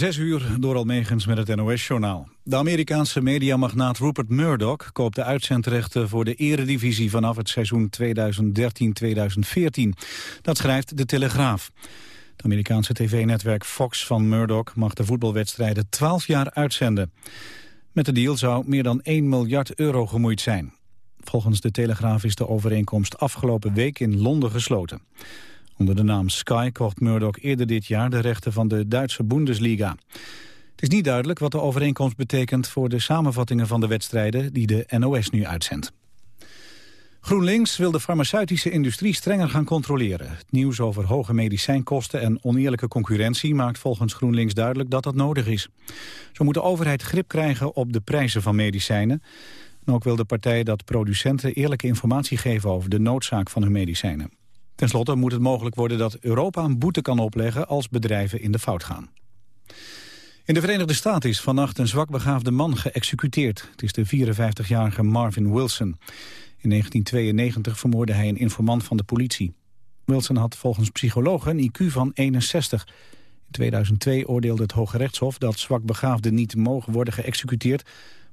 Zes uur door Almegens met het NOS-journaal. De Amerikaanse mediamagnaat Rupert Murdoch koopt de uitzendrechten voor de eredivisie vanaf het seizoen 2013-2014. Dat schrijft De Telegraaf. Het Amerikaanse tv-netwerk Fox van Murdoch mag de voetbalwedstrijden 12 jaar uitzenden. Met de deal zou meer dan 1 miljard euro gemoeid zijn. Volgens De Telegraaf is de overeenkomst afgelopen week in Londen gesloten. Onder de naam Sky kocht Murdoch eerder dit jaar de rechten van de Duitse Bundesliga. Het is niet duidelijk wat de overeenkomst betekent voor de samenvattingen van de wedstrijden die de NOS nu uitzendt. GroenLinks wil de farmaceutische industrie strenger gaan controleren. Het nieuws over hoge medicijnkosten en oneerlijke concurrentie maakt volgens GroenLinks duidelijk dat dat nodig is. Zo moet de overheid grip krijgen op de prijzen van medicijnen. En ook wil de partij dat producenten eerlijke informatie geven over de noodzaak van hun medicijnen. Ten slotte moet het mogelijk worden dat Europa een boete kan opleggen als bedrijven in de fout gaan. In de Verenigde Staten is vannacht een zwakbegaafde man geëxecuteerd. Het is de 54-jarige Marvin Wilson. In 1992 vermoordde hij een informant van de politie. Wilson had volgens psychologen een IQ van 61. In 2002 oordeelde het Hoge Rechtshof dat zwakbegaafden niet mogen worden geëxecuteerd.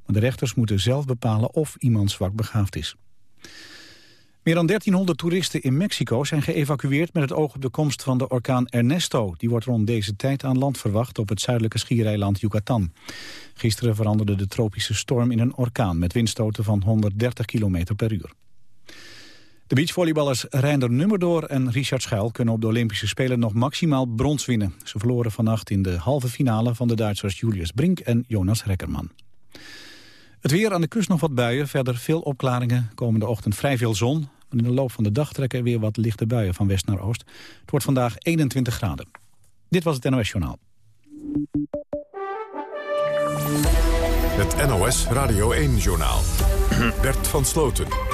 Maar de rechters moeten zelf bepalen of iemand zwakbegaafd is. Meer dan 1300 toeristen in Mexico zijn geëvacueerd met het oog op de komst van de orkaan Ernesto. Die wordt rond deze tijd aan land verwacht op het zuidelijke schiereiland Yucatan. Gisteren veranderde de tropische storm in een orkaan met windstoten van 130 km per uur. De beachvolleyballers Reinder Nummerdoor en Richard Schuil kunnen op de Olympische Spelen nog maximaal brons winnen. Ze verloren vannacht in de halve finale van de Duitsers Julius Brink en Jonas Rekkerman. Het weer aan de kust nog wat buien, verder veel opklaringen. Komende ochtend vrij veel zon, in de loop van de dag trekken weer wat lichte buien van west naar oost. Het wordt vandaag 21 graden. Dit was het NOS Journaal. Het NOS Radio 1 Journaal. Bert van Sloten.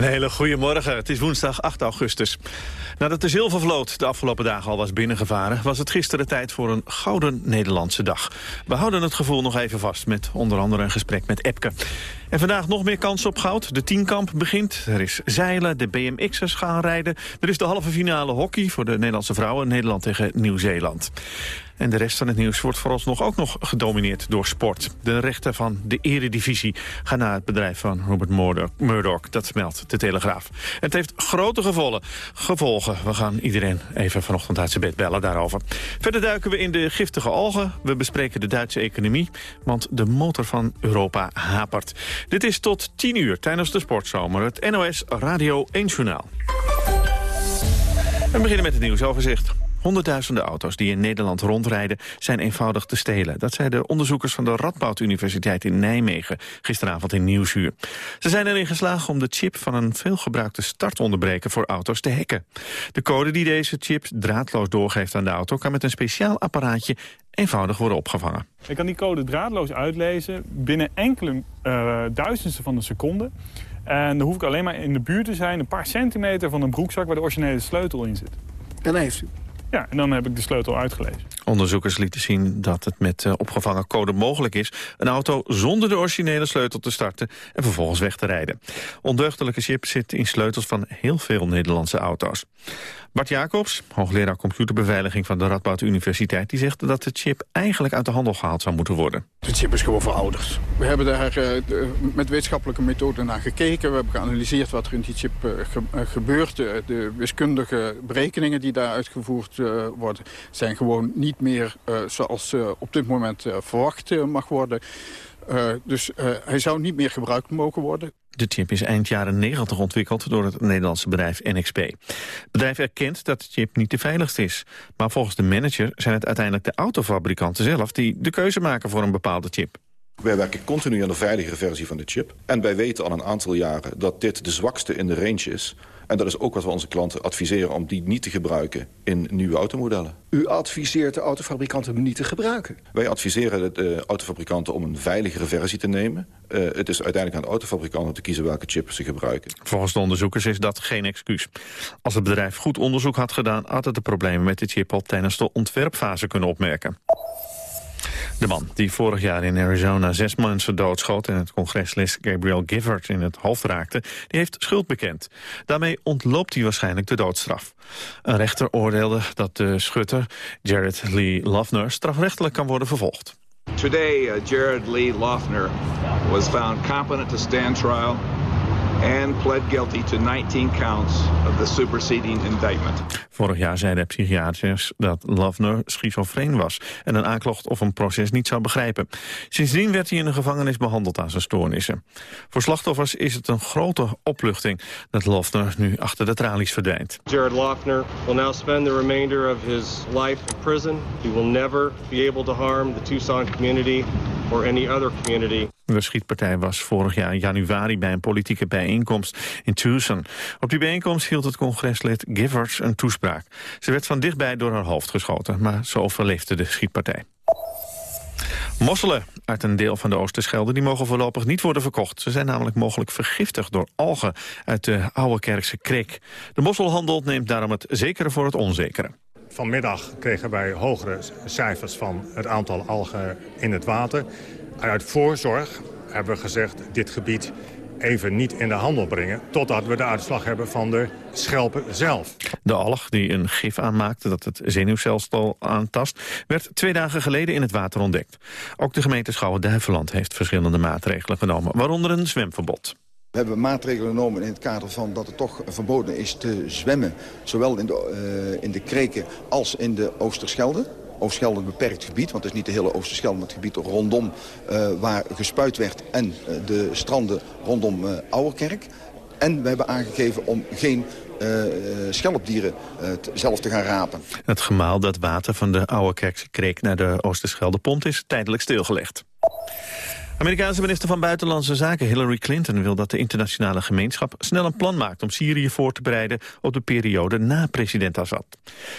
Een hele goede morgen. Het is woensdag 8 augustus. Nadat de zilvervloot de afgelopen dagen al was binnengevaren... was het gisteren tijd voor een gouden Nederlandse dag. We houden het gevoel nog even vast met onder andere een gesprek met Epke. En vandaag nog meer kans op goud. De tienkamp begint. Er is zeilen, de BMX'ers gaan rijden. Er is de halve finale hockey voor de Nederlandse vrouwen. Nederland tegen Nieuw-Zeeland. En de rest van het nieuws wordt vooralsnog ook nog gedomineerd door sport. De rechten van de eredivisie gaan naar het bedrijf van Robert Murdoch. Dat meldt de Telegraaf. Het heeft grote gevolgen. gevolgen. We gaan iedereen even vanochtend uit zijn bed bellen daarover. Verder duiken we in de giftige algen. We bespreken de Duitse economie, want de motor van Europa hapert. Dit is tot 10 uur tijdens de sportzomer. Het NOS Radio 1 Journaal. We beginnen met het nieuwsoverzicht. Honderdduizenden auto's die in Nederland rondrijden zijn eenvoudig te stelen. Dat zeiden onderzoekers van de Radboud Universiteit in Nijmegen gisteravond in Nieuwsuur. Ze zijn erin geslaagd om de chip van een veelgebruikte startonderbreker voor auto's te hacken. De code die deze chip draadloos doorgeeft aan de auto kan met een speciaal apparaatje eenvoudig worden opgevangen. Ik kan die code draadloos uitlezen binnen enkele uh, duizendsten van een seconde. En dan hoef ik alleen maar in de buurt te zijn, een paar centimeter van een broekzak waar de originele sleutel in zit. En heeft u. Ja, en dan heb ik de sleutel uitgelezen. Onderzoekers lieten zien dat het met uh, opgevangen code mogelijk is... een auto zonder de originele sleutel te starten en vervolgens weg te rijden. Ondeugdelijke chip zit in sleutels van heel veel Nederlandse auto's. Bart Jacobs, hoogleraar computerbeveiliging van de Radboud Universiteit... die zegt dat de chip eigenlijk uit de handel gehaald zou moeten worden. De chip is gewoon voor ouders. We hebben daar uh, met wetenschappelijke methoden naar gekeken. We hebben geanalyseerd wat er in die chip ge gebeurt. de wiskundige berekeningen die daar uitgevoerd worden... zijn gewoon niet meer zoals op dit moment verwacht mag worden... Uh, dus uh, hij zou niet meer gebruikt mogen worden. De chip is eind jaren 90 ontwikkeld door het Nederlandse bedrijf NXP. Het bedrijf erkent dat de chip niet de veiligste is. Maar volgens de manager zijn het uiteindelijk de autofabrikanten zelf... die de keuze maken voor een bepaalde chip. Wij werken continu aan de veiligere versie van de chip. En wij weten al een aantal jaren dat dit de zwakste in de range is. En dat is ook wat we onze klanten adviseren om die niet te gebruiken in nieuwe automodellen. U adviseert de autofabrikanten om niet te gebruiken? Wij adviseren de autofabrikanten om een veiligere versie te nemen. Uh, het is uiteindelijk aan de autofabrikanten om te kiezen welke chip ze gebruiken. Volgens de onderzoekers is dat geen excuus. Als het bedrijf goed onderzoek had gedaan... had het de problemen met de chip al tijdens de ontwerpfase kunnen opmerken. De man die vorig jaar in Arizona zes mensen doodschoot... en het congreslid Gabriel Givert in het hoofd raakte... die heeft schuld bekend. Daarmee ontloopt hij waarschijnlijk de doodstraf. Een rechter oordeelde dat de schutter, Jared Lee Lavner... strafrechtelijk kan worden vervolgd. Today, uh, Jared Lee Lavner was found competent to stand trial and pled guilty to 19 counts of the superseding indictment. Vorig jaar zeiden psychiaters dat Lavner schizofreen was... en een aanklacht of een proces niet zou begrijpen. Sindsdien werd hij in de gevangenis behandeld aan zijn stoornissen. Voor slachtoffers is het een grote opluchting... dat Lavner nu achter de tralies verdwijnt. Jared Lavner will now spend the remainder of his life in prison. He will never be able to harm the Tucson community or any other community. De schietpartij was vorig jaar januari bij een politieke bijeenkomst in Tucson. Op die bijeenkomst hield het congreslid Givers een toespraak. Ze werd van dichtbij door haar hoofd geschoten, maar ze overleefde de schietpartij. Mosselen uit een deel van de Oosterschelde die mogen voorlopig niet worden verkocht. Ze zijn namelijk mogelijk vergiftigd door algen uit de Oude Kerkse Kreek. De mosselhandel neemt daarom het zekere voor het onzekere. Vanmiddag kregen wij hogere cijfers van het aantal algen in het water. Uit voorzorg hebben we gezegd, dit gebied even niet in de handel brengen... totdat we de uitslag hebben van de schelpen zelf. De alg die een gif aanmaakte dat het zenuwstelsel aantast... werd twee dagen geleden in het water ontdekt. Ook de gemeente Schouwen-Duiveland heeft verschillende maatregelen genomen... waaronder een zwemverbod. We hebben maatregelen genomen in het kader van dat het toch verboden is te zwemmen. Zowel in de, uh, in de kreken als in de Oosterschelde. Oosterschelde een beperkt gebied, want het is niet de hele Oosterschelde... maar het gebied rondom uh, waar gespuit werd en uh, de stranden rondom uh, Ouwerkerk. En we hebben aangegeven om geen schelpdieren uh, zelf te gaan rapen. Het gemaal dat water van de Ouwerkerkse kreek naar de Oosterschelde pont is tijdelijk stilgelegd. Amerikaanse minister van Buitenlandse Zaken Hillary Clinton wil dat de internationale gemeenschap snel een plan maakt om Syrië voor te bereiden op de periode na president Assad.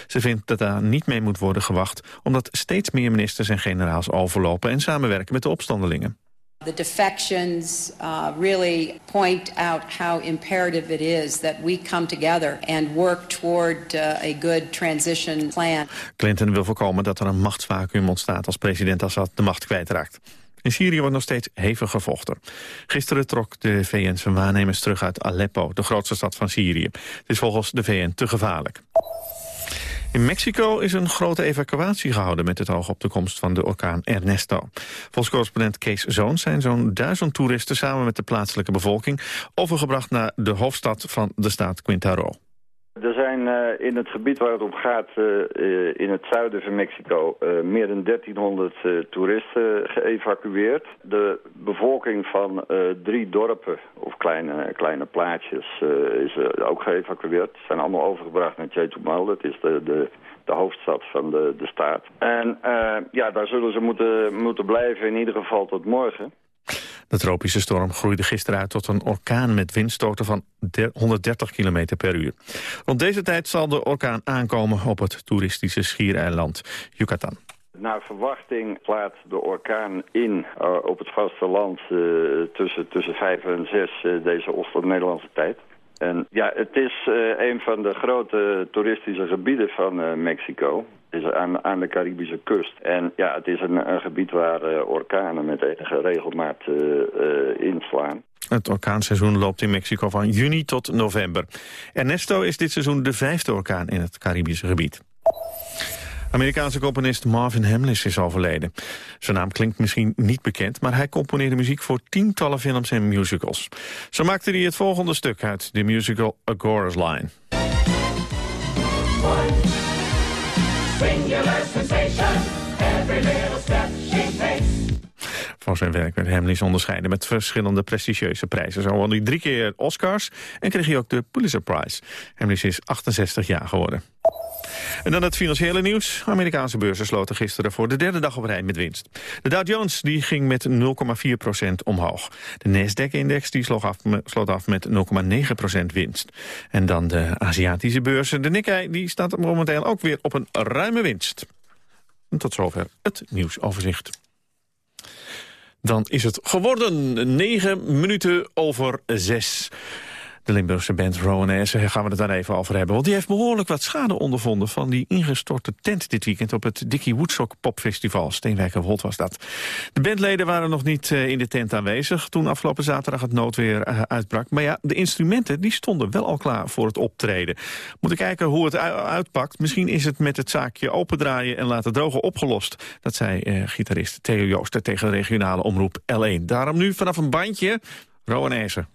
Ze vindt dat daar niet mee moet worden gewacht omdat steeds meer ministers en generaals overlopen en samenwerken met de opstandelingen. The defections uh, really point out how imperative it is that we come together and work toward uh, a good transition plan. Clinton wil voorkomen dat er een machtsvacuum ontstaat als president Assad de macht kwijtraakt. In Syrië wordt nog steeds hevig gevochten. Gisteren trok de VN zijn waarnemers terug uit Aleppo, de grootste stad van Syrië. Het is volgens de VN te gevaarlijk. In Mexico is een grote evacuatie gehouden met het oog op de komst van de orkaan Ernesto. Volgens correspondent Kees Zoons zijn zo'n duizend toeristen samen met de plaatselijke bevolking overgebracht naar de hoofdstad van de staat Quintaro. Er zijn uh, in het gebied waar het om gaat, uh, uh, in het zuiden van Mexico, meer dan 1300 toeristen geëvacueerd. De bevolking van drie dorpen, of kleine, kleine plaatsjes, is ook geëvacueerd. Ze zijn allemaal overgebracht naar Chetumal, dat is de, de, de hoofdstad van de, de staat. En ja, daar zullen ze moeten, moeten blijven, in ieder geval tot morgen. De tropische storm groeide gisteren uit tot een orkaan met windstoten van 130 km per uur. Rond deze tijd zal de orkaan aankomen op het toeristische schiereiland Yucatan. Naar verwachting slaat de orkaan in uh, op het vasteland uh, tussen, tussen 5 en 6 uh, deze Oost-Nederlandse tijd. En ja, het is een van de grote toeristische gebieden van Mexico is aan, aan de Caribische kust. En ja, het is een, een gebied waar uh, orkanen met enige regelmaat uh, uh, inslaan. Het orkaanseizoen loopt in Mexico van juni tot november. Ernesto is dit seizoen de vijfde orkaan in het Caribische gebied. Amerikaanse componist Marvin Hamlisch is overleden. Zijn naam klinkt misschien niet bekend, maar hij componeerde muziek voor tientallen films en musicals. Zo maakte hij het volgende stuk uit de musical A Chorus Line. Singular sensation, every little step she takes. Voor zijn werk werd Hamlin onderscheiden met verschillende prestigieuze prijzen. Zo won hij drie keer Oscars en kreeg hij ook de Pulitzer Prize. Hamlin is 68 jaar geworden. En dan het financiële nieuws. Amerikaanse beurzen sloten gisteren voor de derde dag op rij met winst. De Dow Jones die ging met 0,4% omhoog. De Nasdaq-index die sloot af, sloot af met 0,9% winst. En dan de Aziatische beurzen. De Nikkei die staat momenteel ook weer op een ruime winst. En tot zover het nieuwsoverzicht. Dan is het geworden 9 minuten over 6. De Limburgse band Rowanese gaan we het daar even over hebben. Want die heeft behoorlijk wat schade ondervonden... van die ingestorte tent dit weekend op het Dickie Woodstock Popfestival. Steenwijkerwold was dat. De bandleden waren nog niet eh, in de tent aanwezig... toen afgelopen zaterdag het noodweer eh, uitbrak. Maar ja, de instrumenten die stonden wel al klaar voor het optreden. Moeten kijken hoe het uitpakt. Misschien is het met het zaakje opendraaien en laten drogen opgelost. Dat zei uh, gitarist Theo Jooster tegen de regionale omroep L1. Daarom nu vanaf een bandje Rowanese.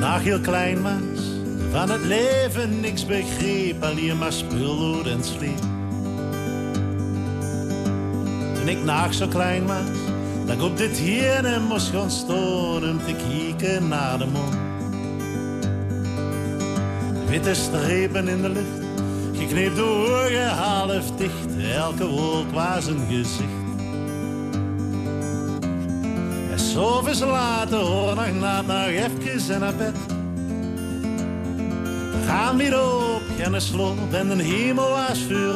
Nog heel klein was, van het leven niks begreep, alleen maar spullood en sleep. Toen ik nog zo klein was, dat ik op dit hier moest gaan staan te kijken naar de mond. Witte strepen in de lucht, gekneepte ogen half dicht, elke wolk was een gezicht. S'avonds later hoor nog na nog even naar bed. We gaan weer op, geen sloop en de hemel was vuur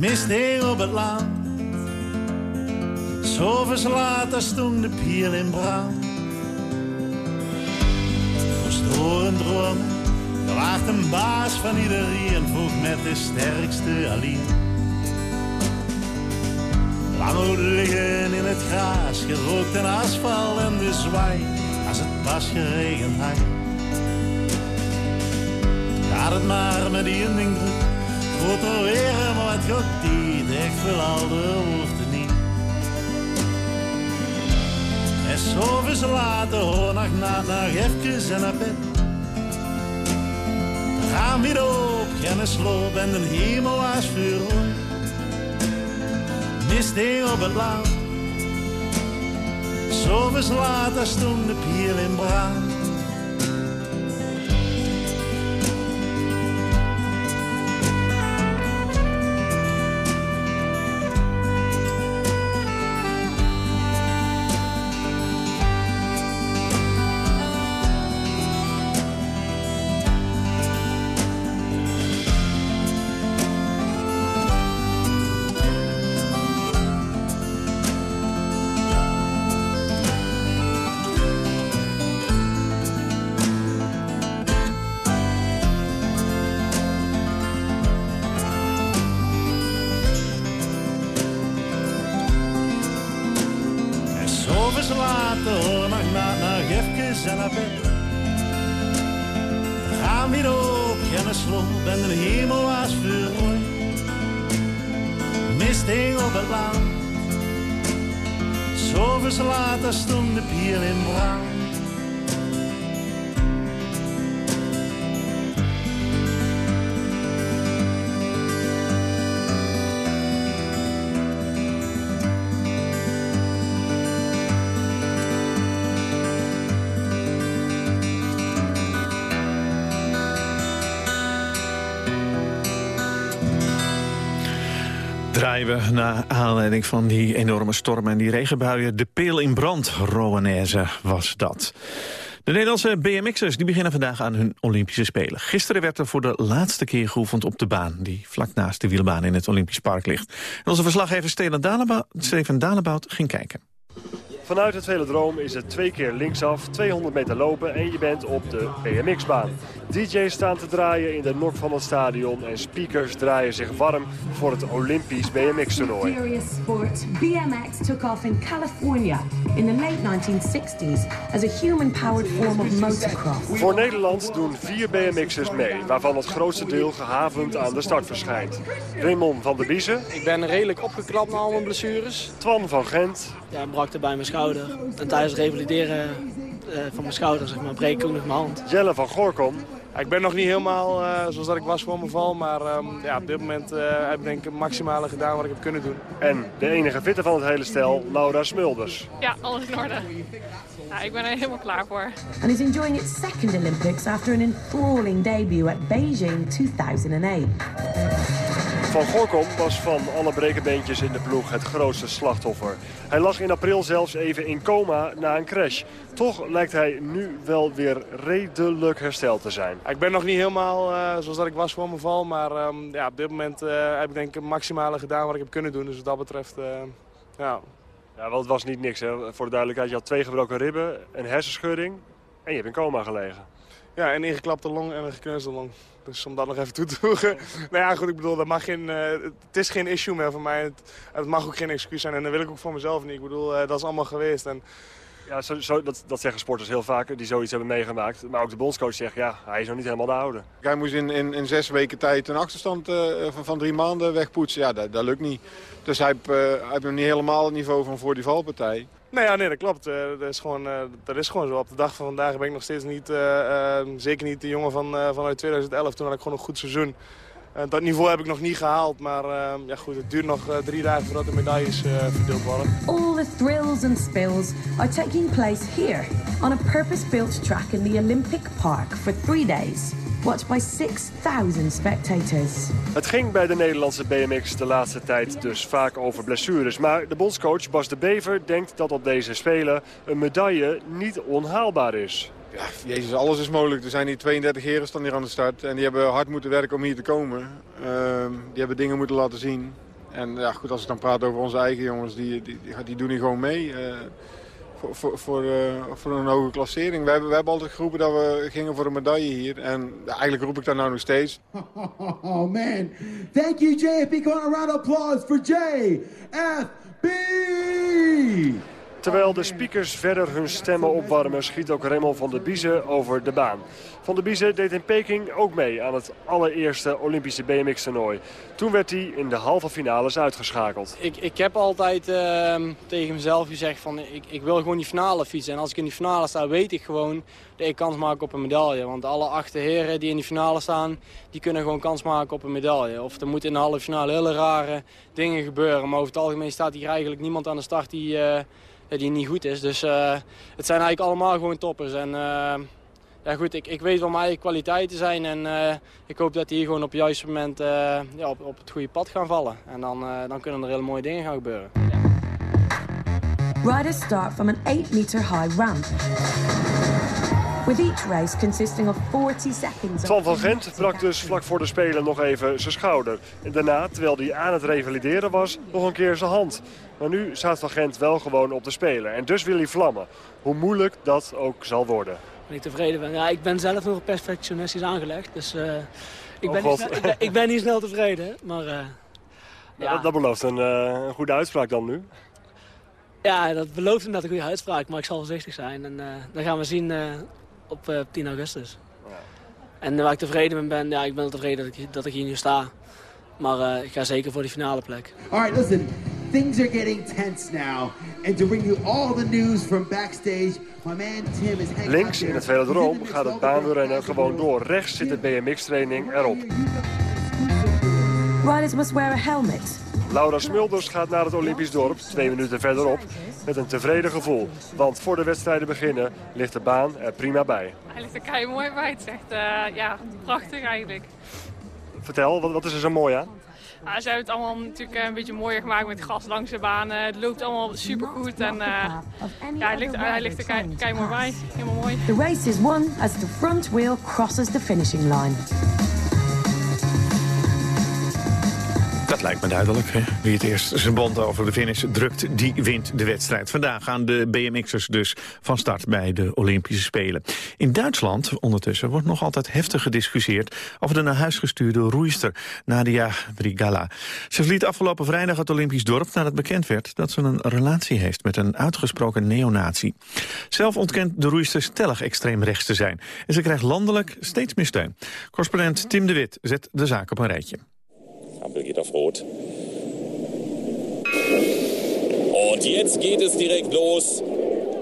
Mist hing op het land. S'avonds later stond de pier in brand. Moest horen dromen, er een baas van iedereen, vroeg met de sterkste alleen. Lang liggen in het gras, gerookt en asfalt en de zwaai, als het pas geregend had. Gaat het maar met die ding druk, groter weer, maar het gaat niet, echt wel al de woorden niet. En zoveel later hoor nog na, nog even en naar bed. Dan gaan weer op, geen sloop en de hemel was vuur mist op het land. Zomers later stond de pier in brand. Naar aanleiding van die enorme storm en die regenbuien. De peel in brand, Rowanese was dat. De Nederlandse BMX'ers die beginnen vandaag aan hun Olympische Spelen. Gisteren werd er voor de laatste keer geoefend op de baan... die vlak naast de wielbaan in het Olympisch Park ligt. En onze verslaggever Steven Dalebout ging kijken. Vanuit het Velodroom is het twee keer linksaf, 200 meter lopen en je bent op de BMX-baan. DJ's staan te draaien in de nok van het stadion en speakers draaien zich warm voor het Olympisch BMX-toernooi. sport, BMX took off in California in the late 1960s as a human-powered form of motocross. Voor Nederland doen vier BMX'ers mee, waarvan het grootste deel gehavend aan de start verschijnt. Raymond van der Biezen. Ik ben redelijk opgeklapt na al mijn blessures. Twan van Gent. Ja, brak er bij mijn schouder. En tijdens het revalideren uh, van mijn schouder zeg maar, breek ik ook nog mijn hand. Jelle van Gorkom. Ik ben nog niet helemaal uh, zoals dat ik was voor mijn val. Maar um, ja, op dit moment uh, heb ik denk ik het maximale gedaan wat ik heb kunnen doen. En de enige fitte van het hele stel, Laura Smulders. Ja, alles in orde. Ja, ik ben er helemaal klaar voor. And is enjoying its second Olympics after an enthralling debut at Beijing 2008. Van Gorkom was van alle brekenbeentjes in de ploeg het grootste slachtoffer. Hij lag in april zelfs even in coma na een crash. Toch lijkt hij nu wel weer redelijk hersteld te zijn. Ik ben nog niet helemaal uh, zoals dat ik was voor mijn val. Maar um, ja, op dit moment uh, heb ik denk ik het maximale gedaan wat ik heb kunnen doen. Dus wat dat betreft uh, Ja. ja, want het was niet niks. Hè. Voor de duidelijkheid, je had twee gebroken ribben, een hersenschudding en je hebt in coma gelegen. Ja, een ingeklapte long en een gekneusde long. Dus om dat nog even toe te voegen. nou ja, goed, ik bedoel, dat mag geen, uh, het is geen issue meer voor mij. Het, het, mag ook geen excuus zijn en dat wil ik ook voor mezelf niet. Ik bedoel, uh, dat is allemaal geweest. En... Ja, zo, zo, dat, dat zeggen sporters heel vaak, die zoiets hebben meegemaakt. Maar ook de bondscoach zegt, ja, hij is nog niet helemaal de oude. Hij moest in, in, in zes weken tijd een achterstand uh, van, van drie maanden wegpoetsen. Ja, dat, dat lukt niet. Dus hij heeft, hij heeft nog niet helemaal het niveau van voor die valpartij. Nee, nee, dat klopt. Uh, dat, is gewoon, uh, dat is gewoon zo. Op de dag van vandaag ben ik nog steeds niet, uh, zeker niet de jongen van, vanuit 2011. Toen had ik gewoon een goed seizoen. dat niveau heb ik nog niet gehaald, maar ja, goed, het duurt nog drie dagen voordat de medailles verdeeld worden. All the thrills and spills are taking place here on a purpose-built track in the Olympic Park for three days watched by 6,000 spectators. Het ging bij de Nederlandse BMX de laatste tijd dus vaak over blessures. Maar de bondscoach Bas de Bever denkt dat op deze Spelen een medaille niet onhaalbaar is. Ja, jezus, alles is mogelijk. Er zijn hier 32 heren staan hier aan de start. En die hebben hard moeten werken om hier te komen. Uh, die hebben dingen moeten laten zien. En ja, goed, als ik dan praat over onze eigen jongens, die, die, die, doen hier gewoon mee. Uh, voor, voor, uh, voor, een hoge klassering. We hebben, we hebben altijd geroepen dat we gingen voor een medaille hier. En eigenlijk roep ik dat nou nog steeds. Oh man, thank you JFB. Come on, a round of applause for JFB! Terwijl de speakers verder hun stemmen opwarmen... schiet ook Raymond van der Biezen over de baan. Van der Biezen deed in Peking ook mee aan het allereerste Olympische BMX-toernooi. Toen werd hij in de halve finales uitgeschakeld. Ik, ik heb altijd uh, tegen mezelf gezegd van ik, ik wil gewoon die finale fietsen. En als ik in die finale sta, weet ik gewoon dat ik kans maak op een medaille. Want alle acht heren die in die finale staan, die kunnen gewoon kans maken op een medaille. Of er moeten in de halve finale hele rare dingen gebeuren. Maar over het algemeen staat hier eigenlijk niemand aan de start die... Uh, die niet goed is. Dus uh, het zijn eigenlijk allemaal gewoon toppers. En uh, ja, goed, ik, ik weet wat mijn kwaliteiten zijn. En ik hoop dat die hier gewoon op het juiste moment ja, op, op het goede pad gaan vallen. En dan, dan kunnen er hele mooie dingen gaan gebeuren. Riders start from an 8 meter high ramp. With each race consisting of 40 seconds. Twan van Gent brak dus vlak voor de Spelen nog even zijn schouder. En daarna, terwijl hij aan het revalideren was, nog een keer zijn hand. Maar nu staat Van Gent wel gewoon op de Spelen. En dus wil hij vlammen. Hoe moeilijk dat ook zal worden. Ben ik tevreden ben. Ja, ik ben zelf nog perfectionistisch aangelegd. Dus uh, ik, ben oh, niet, ik, ben, ik, ben niet snel tevreden. Maar, uh, ja. dat, dat, belooft een, uh, een, goede uitspraak dan nu. Ja, dat belooft inderdaad een goede uitspraak. Maar ik zal voorzichtig zijn. En dan gaan we zien op 10 augustus. Ja. En waar ik tevreden mee ben, ja, ik ben tevreden dat ik, dat ik hier nu sta. Maar ik ga zeker voor die finale plek. Alright, listen. Things are getting tense now. And to bring you all the news from backstage, my man Tim is hanging Links in het velodroom gaat het baanwielrennen gewoon door. Rechts zit de BMX-training erop. Riders must wear a helmet. Laura Smulders gaat naar het Olympisch dorp, twee minuten verderop, met een tevreden gevoel. Want voor de wedstrijden beginnen ligt de baan er prima bij. Hij ligt er kei mooi bij. Het is echt uh, ja, prachtig eigenlijk. Vertel, wat, wat is er zo mooi aan? Ja, ze hebben het allemaal natuurlijk eh, een beetje mooier gemaakt met gas langs de banen. Het loopt allemaal supergoed en uh, ja, hij, ligt, hij ligt er kei, kei mooi bij. Helemaal mooi. The race is won as the front wheel crosses the finishing line. Dat lijkt me duidelijk. Hè? Wie het eerst zijn band over de finish drukt, die wint de wedstrijd. Vandaag gaan de BMX'ers dus van start bij de Olympische Spelen. In Duitsland ondertussen wordt nog altijd heftig gediscussieerd... over de naar huis gestuurde roeister Nadia Brigala. Ze verliet afgelopen vrijdag het Olympisch dorp nadat bekend werd... dat ze een relatie heeft met een uitgesproken neonazi. Zelf ontkent de roeister stellig extreem rechts te zijn. En ze krijgt landelijk steeds meer steun. Correspondent Tim de Wit zet de zaak op een rijtje. Auf Rot. Und jetzt geht es direkt los.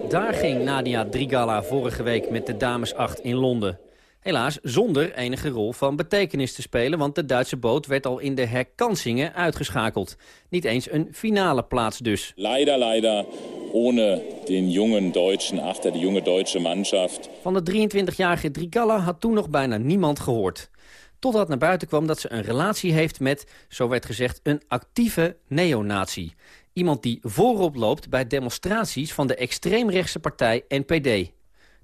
Daar ging Nadia Drigala vorige week met de dames 8 in Londen. Helaas zonder enige rol van betekenis te spelen... want de Duitse boot werd al in de herkansingen uitgeschakeld. Niet eens een finale plaats dus. Leider, leider, ohne den jungen Deutschen achter, de jonge Duitse Mannschaft. Van de 23-jarige Drigala had toen nog bijna niemand gehoord. Totdat naar buiten kwam dat ze een relatie heeft met, zo werd gezegd, een actieve neonazi. Iemand die voorop loopt bij demonstraties van de extreemrechtse partij NPD.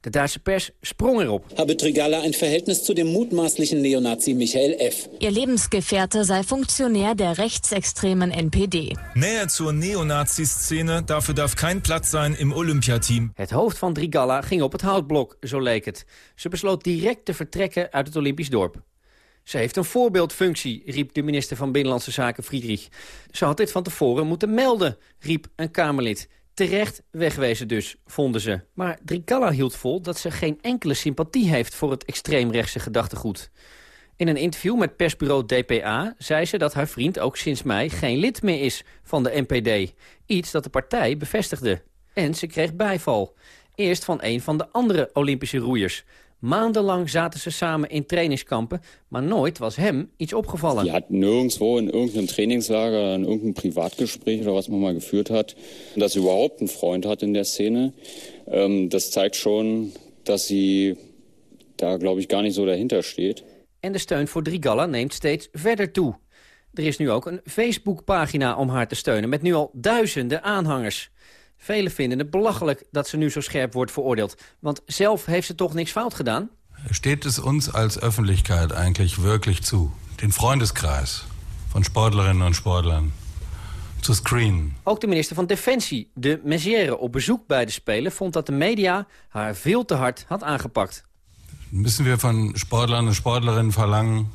De Duitse pers sprong erop. Habe Trigala ein Verhältnis zu dem mutmaßlichen Neonazi Michael F. Ihr Lebensgefährte sei Funktionär der rechtsextremen NPD. Nähe zur Neonazi-Szene, dafür darf kein Platz sein im Olympiateam. Het hoofd van Drigalla ging op het houtblok, zo leek het. Ze besloot direct te vertrekken uit het Olympisch dorp. Ze heeft een voorbeeldfunctie, riep de minister van Binnenlandse Zaken Friedrich. Ze had dit van tevoren moeten melden, riep een Kamerlid. Terecht wegwezen dus, vonden ze. Maar Drigalla hield vol dat ze geen enkele sympathie heeft voor het extreemrechtse gedachtegoed. In een interview met persbureau DPA zei ze dat haar vriend ook sinds mei geen lid meer is van de NPD. Iets dat de partij bevestigde. En ze kreeg bijval. Eerst van een van de andere Olympische roeiers. Maandenlang zaten ze samen in trainingskampen, maar nooit was hem iets opgevallen. Die hat nirgendwo in irgendeinem Trainingslager, in irgendeinem Privatgespräch oder was man mal geführt hat, dass sie überhaupt einen Freund hat in der Szene. Ähm, das zeigt schon, dass sie da, glaube ich, gar nicht so dahinter steht. En de steun voor Drigalla neemt steeds verder toe. Er is nu ook een Facebookpagina om haar te steunen... met nu al duizenden aanhangers. Velen vinden het belachelijk dat ze nu zo scherp wordt veroordeeld. Want zelf heeft ze toch niks fout gedaan? Steht es uns als Öffentlichkeit eigentlich wirklich zu, den Freundeskreis von Sportlerinnen und Sportlern zu screenen? Ook de minister van Defensie, de Maizière, op bezoek bij de Spelen... vond dat de media haar veel te hard had aangepakt. Müssen wir von Sportlern und Sportlerinnen verlangen,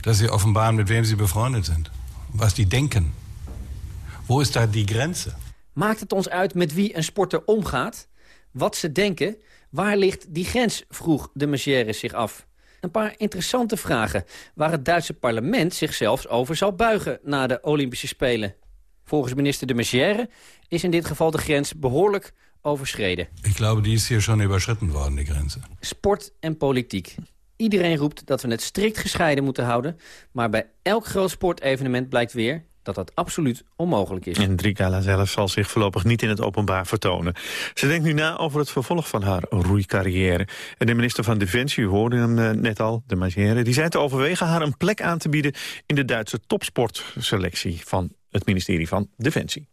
dass sie offenbaren, mit wem sie befreundet sind? Was die denken? Wo ist da die Grenze? Maakt het ons uit met wie een sporter omgaat? Wat ze denken? Waar ligt die grens? vroeg de Maizière zich af. Een paar interessante vragen waar het Duitse parlement zich zelfs over zal buigen na de Olympische Spelen. Volgens minister de Maizière is in dit geval de grens behoorlijk overschreden. Ik glaube, die is hier schon überschritten worden, die Grenze. Sport en politiek. Iedereen roept dat we het strikt gescheiden moeten houden... maar bij elk groot sportevenement blijkt weer dat dat absoluut onmogelijk is. En Drigala zelf zal zich voorlopig niet in het openbaar vertonen. Ze denkt nu na over het vervolg van haar roeicarrière. En de minister van Defensie, u hoorde hem eh, net al, de Magière... die zei te overwegen haar een plek aan te bieden... in de Duitse topsportselectie van het ministerie van Defensie.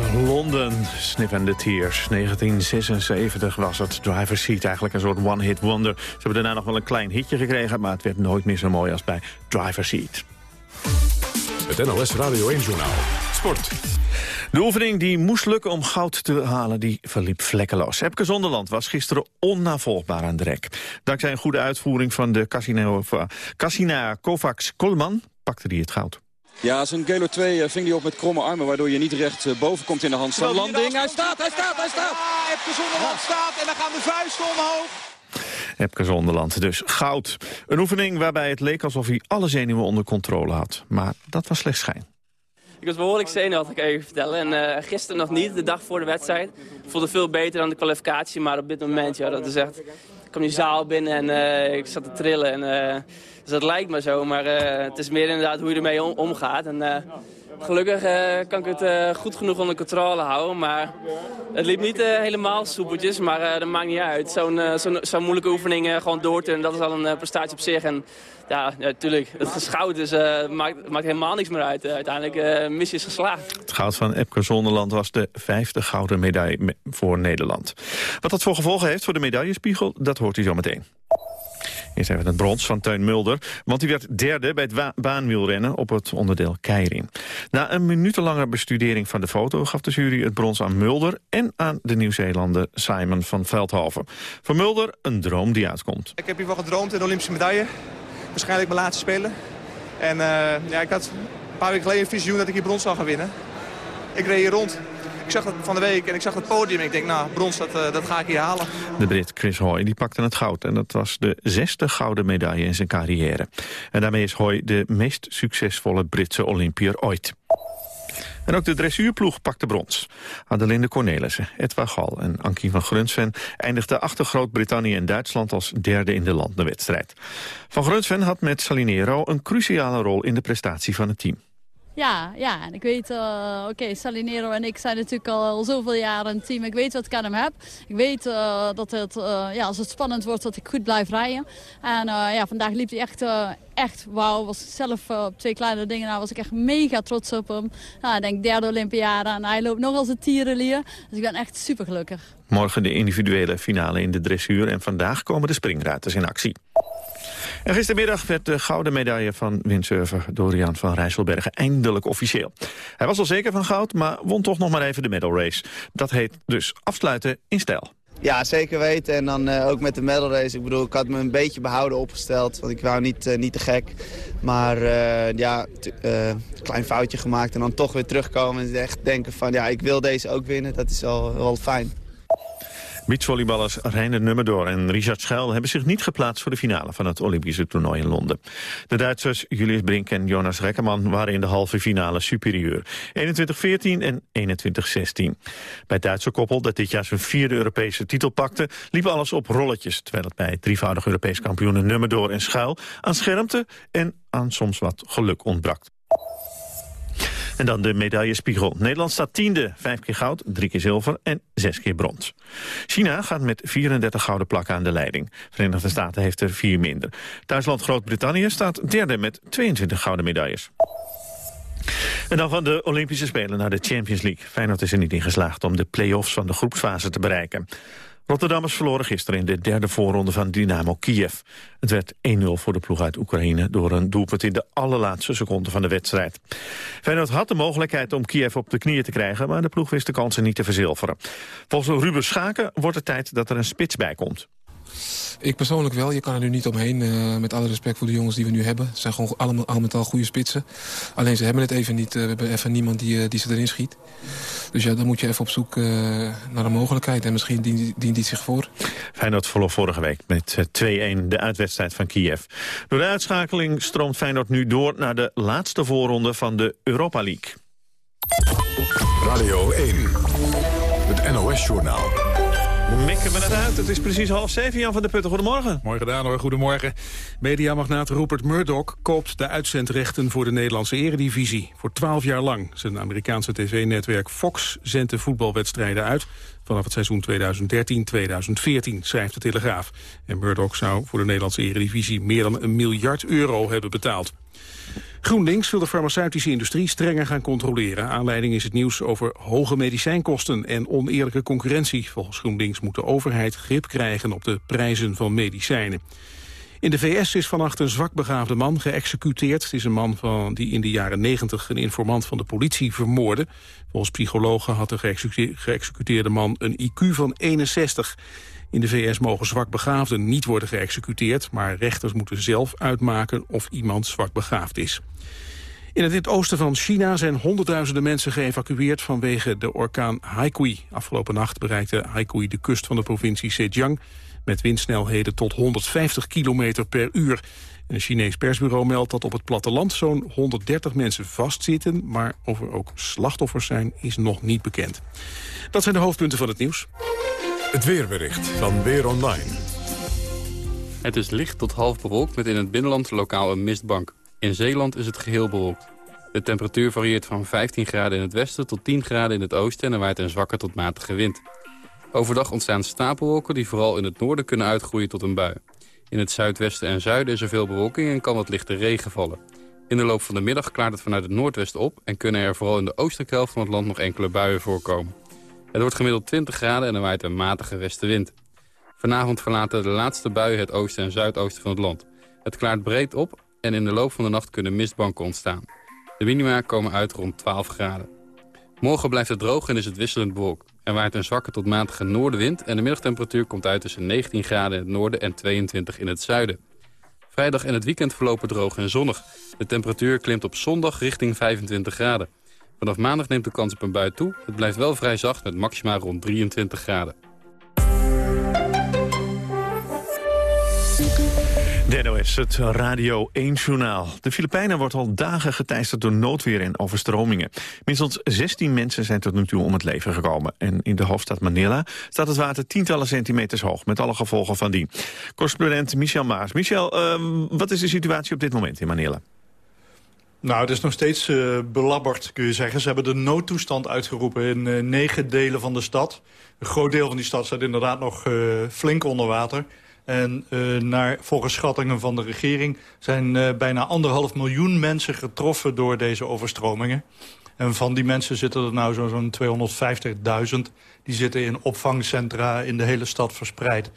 Uit Londen. Snip and the Tears. 1976 was het. Driver Seat eigenlijk een soort one-hit wonder. Ze hebben daarna nog wel een klein hitje gekregen... maar het werd nooit meer zo mooi als bij Driver Seat. Het NOS Radio 1-journaal. Sport. De oefening die moest lukken om goud te halen, die verliep vlekkeloos. Epke Zonderland was gisteren onnavolgbaar aan de rek. Dankzij een goede uitvoering van de Cassina Kovacs Kolman pakte hij het goud. Ja, zijn Gelo 2 ving hij op met kromme armen... waardoor je niet recht eh, boven komt in de hand van landing. Hij staat, hij staat, hij staat! Ja, Epke Zonderland staat en dan gaan de vuisten omhoog. Epke Zonderland dus goud. Een oefening waarbij het leek alsof hij alle zenuwen onder controle had. Maar dat was slechts schijn. Ik was behoorlijk zenuwachtig, kan ik even vertellen. En uh, gisteren nog niet, de dag voor de wedstrijd. Ik voelde veel beter dan de kwalificatie, maar op dit moment, ja, dat is echt... Kwam die zaal binnen en uh, ik zat te trillen. En, uh, dus dat lijkt me zo, maar het is meer inderdaad hoe je ermee om, omgaat. En, gelukkig kan ik het goed genoeg onder controle houden. Maar het liep niet helemaal soepeltjes, maar dat maakt niet uit. Zo'n zo'n zo moeilijke oefening gewoon door te dat is al een prestatie op zich. En, ja, natuurlijk. het geschouwd uh, maakt, maakt helemaal niks meer uit. Uiteindelijk missie is geslaagd. Het goud van Epke Zonderland was de vijfde gouden medaille voor Nederland. Wat dat voor gevolgen heeft voor de medaillespiegel, dat hoort u zo meteen. Eerst even het brons van Teun Mulder, want hij werd derde bij het baanwielrennen op het onderdeel Keirin. Na een minutenlange bestudering van de foto gaf de jury het brons aan Mulder en aan de Nieuw-Zeelander Simon van Veldhoven. Voor Mulder een droom die uitkomt. Ik heb hiervan gedroomd, een Olympische medaille waarschijnlijk mijn laatste spelen. En uh, ja, ik had een paar weken geleden een visioen dat ik hier brons zou gaan winnen. Ik reed hier rond. Ik zag het van de week en ik zag het podium ik denk, nou, brons, dat, uh, dat ga ik hier halen. De Brit Chris Hoy die pakte het goud en dat was de zesde gouden medaille in zijn carrière. En daarmee is Hoy de meest succesvolle Britse Olympier ooit. En ook de dressuurploeg pakte brons. Adelinde Cornelissen, Edwa Gal en Ankie van Grunsven eindigden achter Groot-Brittannië en Duitsland als derde in de landenwedstrijd. Van Grunsven had met Salinero een cruciale rol in de prestatie van het team. Ja, ja, en ik weet, uh, oké, Salinero en ik zijn natuurlijk al, al, zoveel jaren een team. Ik weet wat ik aan hem heb. Ik weet uh, dat het, uh, ja, als het spannend wordt, dat ik goed blijf rijden. En ja, vandaag liep hij echt, echt wauw. Was zelf op twee kleine dingen, nou was ik echt mega trots op hem. Nou, ik denk derde Olympiade en hij loopt nog als een tierenlier. Dus ik ben echt super gelukkig. Morgen de individuele finale in de dressuur en vandaag komen de springruiters in actie. Gistermiddag werd de gouden medaille van windsurfer Dorian van Rijsselbergen eindelijk officieel. Hij was al zeker van goud, maar won toch nog maar even de medal race. Dat heet dus afsluiten in stijl. Ja, zeker weten. En dan uh, ook met de medal race. Ik bedoel, ik had me een beetje behouden opgesteld. Want ik wou niet, uh, niet te gek. Maar uh, ja, klein foutje gemaakt. En dan toch weer terugkomen en echt denken van... ja, ik wil deze ook winnen. Dat is wel, wel fijn. Beachvolleyballers Reiner Nummerdoor en Richard Schuil hebben zich niet geplaatst voor de finale van het Olympische toernooi in Londen. De Duitsers Julius Brink en Jonas Rekkerman waren in de halve finale superieur. 21-14 en 21-16. Bij het Duitse koppel, dat dit jaar zijn vierde Europese titel pakte, liep alles op rolletjes. Terwijl het bij drievoudig Europees kampioenen Nummerdoor en Schuil aan schermte en aan soms wat geluk ontbrak. En dan de medaillespiegel. Nederland staat tiende, vijf keer goud, drie keer zilver en zes keer brons. China gaat met 34 gouden plakken aan de leiding. Verenigde Staten heeft er vier minder. Duitsland Groot-Brittannië staat derde met 22 gouden medailles. En dan van de Olympische Spelen naar de Champions League. Feyenoord is er niet in geslaagd om de play-offs van de groepsfase te bereiken. Rotterdammers verloren gisteren in de derde voorronde van Dynamo Kiev. Het werd 1-0 voor de ploeg uit Oekraïne door een doelpunt in de allerlaatste seconde van de wedstrijd. Feyenoord had de mogelijkheid om Kiev op de knieën te krijgen, maar de ploeg wist de kansen niet te verzilveren. Volgens Ruben Schaken wordt het tijd dat er een spits bij komt. Ik persoonlijk wel. Je kan er nu niet omheen. Uh, met alle respect voor de jongens die we nu hebben. Het zijn gewoon allemaal, al met al goede spitsen. Alleen ze hebben het even niet. Uh, we hebben even niemand die, uh, die ze erin schiet. Dus ja, dan moet je even op zoek naar een mogelijkheid. En misschien dient, dient die zich voor. Feyenoord verloor vorige week met 2-1 de uitwedstrijd van Kiev. Door de uitschakeling stroomt Feyenoord nu door naar de laatste voorronde van de Europa League. Radio 1, het NOS-journaal. We het uit. Het is precies half zeven. Jan van der Putten, goedemorgen. Mooi gedaan hoor, goedemorgen. Mediamagnaat Rupert Murdoch koopt de uitzendrechten voor de Nederlandse eredivisie. Voor twaalf jaar lang. Zijn Amerikaanse tv-netwerk Fox zendt de voetbalwedstrijden uit... vanaf het seizoen 2013-2014, schrijft de Telegraaf. En Murdoch zou voor de Nederlandse eredivisie meer dan een miljard euro hebben betaald. GroenLinks wil de farmaceutische industrie strenger gaan controleren. Aanleiding is het nieuws over hoge medicijnkosten en oneerlijke concurrentie. Volgens GroenLinks moet de overheid grip krijgen op de prijzen van medicijnen. In de VS is vannacht een zwakbegaafde man geëxecuteerd. Het is een man van, die in de jaren 90 een informant van de politie vermoordde. Volgens psychologen had de geëxecuteerde man een IQ van 61. In de VS mogen zwakbegaafden niet worden geëxecuteerd... maar rechters moeten zelf uitmaken of iemand zwakbegaafd is. In het oosten van China zijn honderdduizenden mensen geëvacueerd vanwege de orkaan Haikui. Afgelopen nacht bereikte Haikui de kust van de provincie Zhejiang met windsnelheden tot 150 km per uur. een Chinees persbureau meldt dat op het platteland zo'n 130 mensen vastzitten... maar of er ook slachtoffers zijn, is nog niet bekend. Dat zijn de hoofdpunten van het nieuws. Het weerbericht van Weer Online. Het is licht tot half bewolkt met in het binnenland lokaal een mistbank. In Zeeland is het geheel bewolkt. De temperatuur varieert van 15 graden in het westen tot 10 graden in het oosten... en er waait een zwakke tot matige wind. Overdag ontstaan stapelwolken die vooral in het noorden kunnen uitgroeien tot een bui. In het zuidwesten en zuiden is er veel bewolking en kan wat lichte regen vallen. In de loop van de middag klaart het vanuit het noordwesten op... en kunnen er vooral in de oostelijke helft van het land nog enkele buien voorkomen. Het wordt gemiddeld 20 graden en er waait een matige westenwind. Vanavond verlaten de laatste buien het oosten en zuidoosten van het land. Het klaart breed op en in de loop van de nacht kunnen mistbanken ontstaan. De minima komen uit rond 12 graden. Morgen blijft het droog en is het wisselend bewolkt. Er waait een zwakke tot matige noordenwind en de middagtemperatuur komt uit tussen 19 graden in het noorden en 22 in het zuiden. Vrijdag en het weekend verlopen droog en zonnig. De temperatuur klimt op zondag richting 25 graden. Vanaf maandag neemt de kans op een bui toe. Het blijft wel vrij zacht met maxima rond 23 graden. De NOS, het Radio 1-journaal. De Filipijnen wordt al dagen geteisterd door noodweer en overstromingen. Minstens 16 mensen zijn tot nu toe om het leven gekomen. En in de hoofdstad Manila staat het water tientallen centimeters hoog... met alle gevolgen van die. Correspondent Michel Maas. Michel, uh, wat is de situatie op dit moment in Manila? Nou, het is nog steeds uh, belabberd, kun je zeggen. Ze hebben de noodtoestand uitgeroepen in uh, negen delen van de stad. Een groot deel van die stad staat inderdaad nog uh, flink onder water. En naar, volgens schattingen van de regering zijn bijna anderhalf miljoen mensen getroffen door deze overstromingen. En van die mensen zitten er nou zo'n 250.000. Die zitten in opvangcentra in de hele stad verspreid.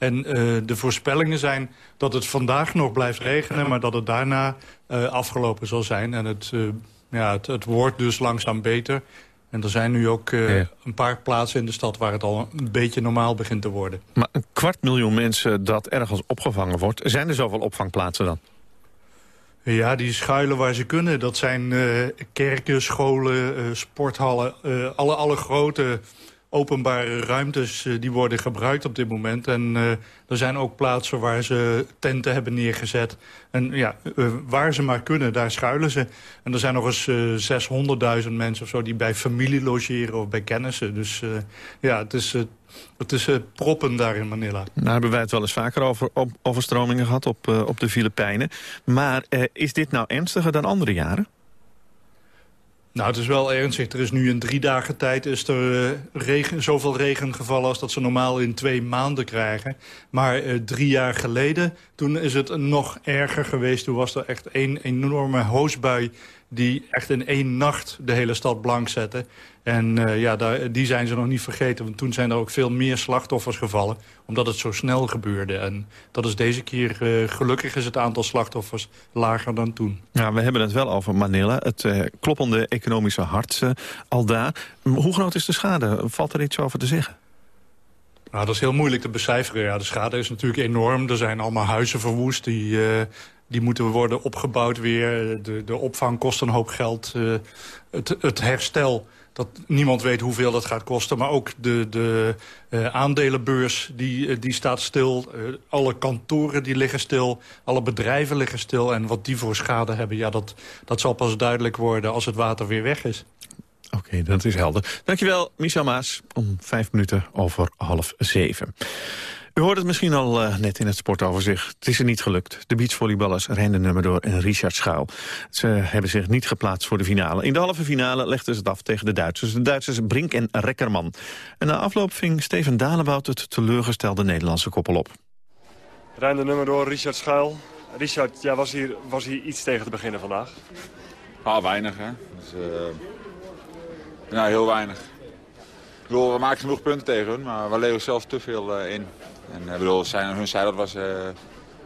En uh, de voorspellingen zijn dat het vandaag nog blijft regenen... maar dat het daarna uh, afgelopen zal zijn. En het, uh, ja, het, het, wordt dus langzaam beter. En er zijn nu ook ja. een paar plaatsen in de stad... waar het al een beetje normaal begint te worden. Maar een kwart miljoen mensen dat ergens opgevangen wordt... zijn er zoveel opvangplaatsen dan? Ja, die schuilen waar ze kunnen. Dat zijn kerken, scholen, sporthallen, alle, alle grote openbare ruimtes uh, die worden gebruikt op dit moment. En uh, er zijn ook plaatsen waar ze tenten hebben neergezet. En ja, uh, waar ze maar kunnen, daar schuilen ze. En er zijn nog eens 600.000 mensen of zo die bij familie logeren of bij kennissen. Dus ja, het is, het is proppen daar in Manila. Nou hebben wij het wel eens vaker over overstromingen gehad op, op de Filipijnen. Maar is dit nou ernstiger dan andere jaren? Nou, het is wel ernstig. Er is nu in drie dagen tijd is er uh, regen, zoveel regen gevallen... als dat ze normaal in twee maanden krijgen. Maar uh, drie jaar geleden, toen is het nog erger geweest. Toen was er echt één enorme hoosbui die echt in één nacht de hele stad blank zette. En uh, ja, daar, die zijn ze nog niet vergeten. Want toen zijn er ook veel meer slachtoffers gevallen. Omdat het zo snel gebeurde. En dat is deze keer, uh, gelukkig is het aantal slachtoffers lager dan toen. Ja, we hebben het wel over Manila. Het uh, kloppende economische hart al daar. Hoe groot is de schade? Valt er iets over te zeggen? Nou, dat is heel moeilijk te becijferen. Ja, de schade is natuurlijk enorm. Er zijn allemaal huizen verwoest die die moeten worden opgebouwd weer. De, de opvang kost een hoop geld. Uh, het, het herstel, dat niemand weet hoeveel dat gaat kosten. Maar ook de, de uh, aandelenbeurs, die, die staat stil. alle kantoren die liggen stil. Alle bedrijven liggen stil. En wat die voor schade hebben, ja, dat, dat zal pas duidelijk worden als het water weer weg is. Oké, okay, dat is helder. Dankjewel, Michel Maas, om vijf minuten over half zeven. U hoort het misschien al uh, net in het sportoverzicht. Het is er niet gelukt. De beachvolleyballers renden nummer door en Richard Schuil. Ze hebben zich niet geplaatst voor de finale. In de halve finale legden ze het af tegen de Duitsers. De Duitsers Brink en Rekkerman. En na afloop ving Steven Dalebout het teleurgestelde Nederlandse koppel op. Rende nummer door Richard Schuil. Richard, jij was hier, was hier iets tegen te beginnen vandaag? Ah, weinig, hè. Dus, nou, heel weinig. Ik bedoel, we maken genoeg punten tegen hun, maar we leveren zelf te veel in. En ik bedoel, zijn, hun zijde was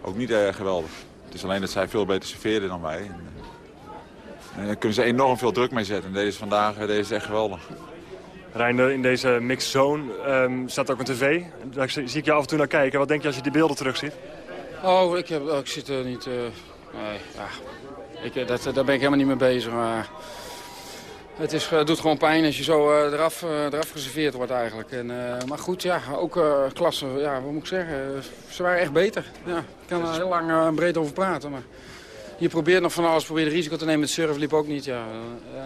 ook niet geweldig. Het is alleen dat zij veel beter serveerden dan wij. En, en daar kunnen ze enorm veel druk mee zetten. En deze vandaag deze is echt geweldig. Reinder, in deze mixed zone um, staat ook een tv. Daar zie ik je af en toe naar kijken. Wat denk je als je die beelden terugziet? Oh, ik, heb, oh, ik zit er niet... Uh, nee, ja. ik, dat, daar ben ik helemaal niet mee bezig. Maar het, is, het doet gewoon pijn als je zo uh, eraf, uh, eraf geserveerd wordt eigenlijk. En, maar goed, ja, ook klasse, ja, wat moet ik zeggen, ze waren echt beter. Ja, ik kan er heel lang breed over praten. Maar je probeert nog van alles, probeert risico te nemen. Het surf liep ook niet, ja.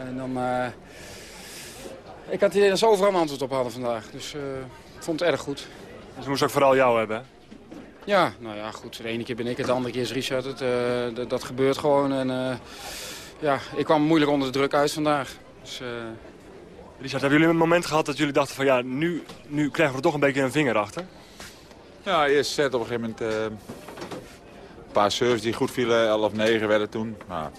En dan... Ik had hier dat ze overal een antwoord op hadden vandaag. Dus uh, ik vond het erg goed. Dus ze moesten ook vooral jou hebben, Ja, nou ja, goed. De ene keer ben ik het, de andere keer is Richard het. Uh, dat gebeurt gewoon. En uh, ja, ik kwam moeilijk onder de druk uit vandaag. Dus, Richard, hebben jullie een moment gehad dat jullie dachten van ja, nu, nu krijgen we toch een beetje een vinger achter? Ja, eerst set op een gegeven moment een paar serves die goed vielen. 11 9 werden toen. Maar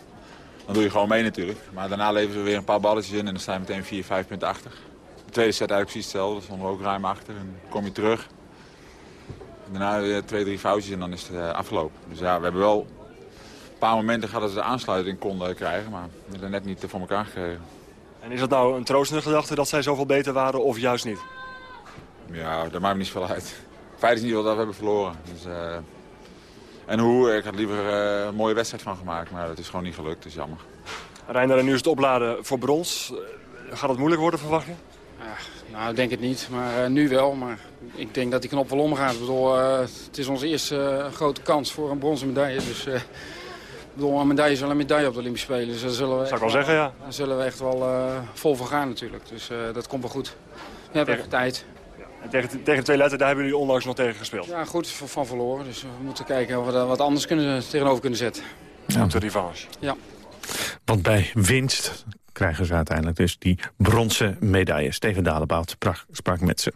dan doe je gewoon mee natuurlijk. Maar daarna leveren we weer een paar balletjes in en dan sta je meteen 4, 5 punten achter. De tweede set eigenlijk precies hetzelfde. Stonden we ook ruim achter en kom je terug. Daarna weer twee, drie foutjes en dan is het uh, afgelopen. Dus ja, we hebben wel een paar momenten gehad dat ze de aansluiting konden krijgen. Maar we hebben net niet voor elkaar gekregen. En is dat nou een troostende gedachte dat zij zoveel beter waren of juist niet? Ja, dat maakt me niet zoveel uit. Feit is niet dat we hebben verloren. Dus, uh, en hoe, ik had liever uh, een mooie wedstrijd van gemaakt, maar dat is gewoon niet gelukt, dat is jammer. Reiner, en nu is het opladen voor brons. Gaat het moeilijk worden, verwacht je? Ja, nou, ik denk het niet, maar uh, nu wel. Maar ik denk dat die knop wel omgaat. Ik bedoel, uh, het is onze eerste grote kans voor een bronzen medaille. Dus bedoel, een medaille is wel een medaille op de Olympische Spelen. Dus daar zullen we Zou ik wel zeggen, ja. Daar zullen we echt wel vol voor gaan natuurlijk. Dus dat komt wel goed. We hebben echt tijd. En tegen, tegen twee letter, daar hebben jullie onlangs nog tegen gespeeld. Ja, goed, van verloren. Dus we moeten kijken of we er wat anders kunnen, tegenover kunnen zetten. Ja. De revanche. Ja. Want bij winst krijgen ze uiteindelijk dus die bronzen medaille. Steven Dalebout sprak met ze.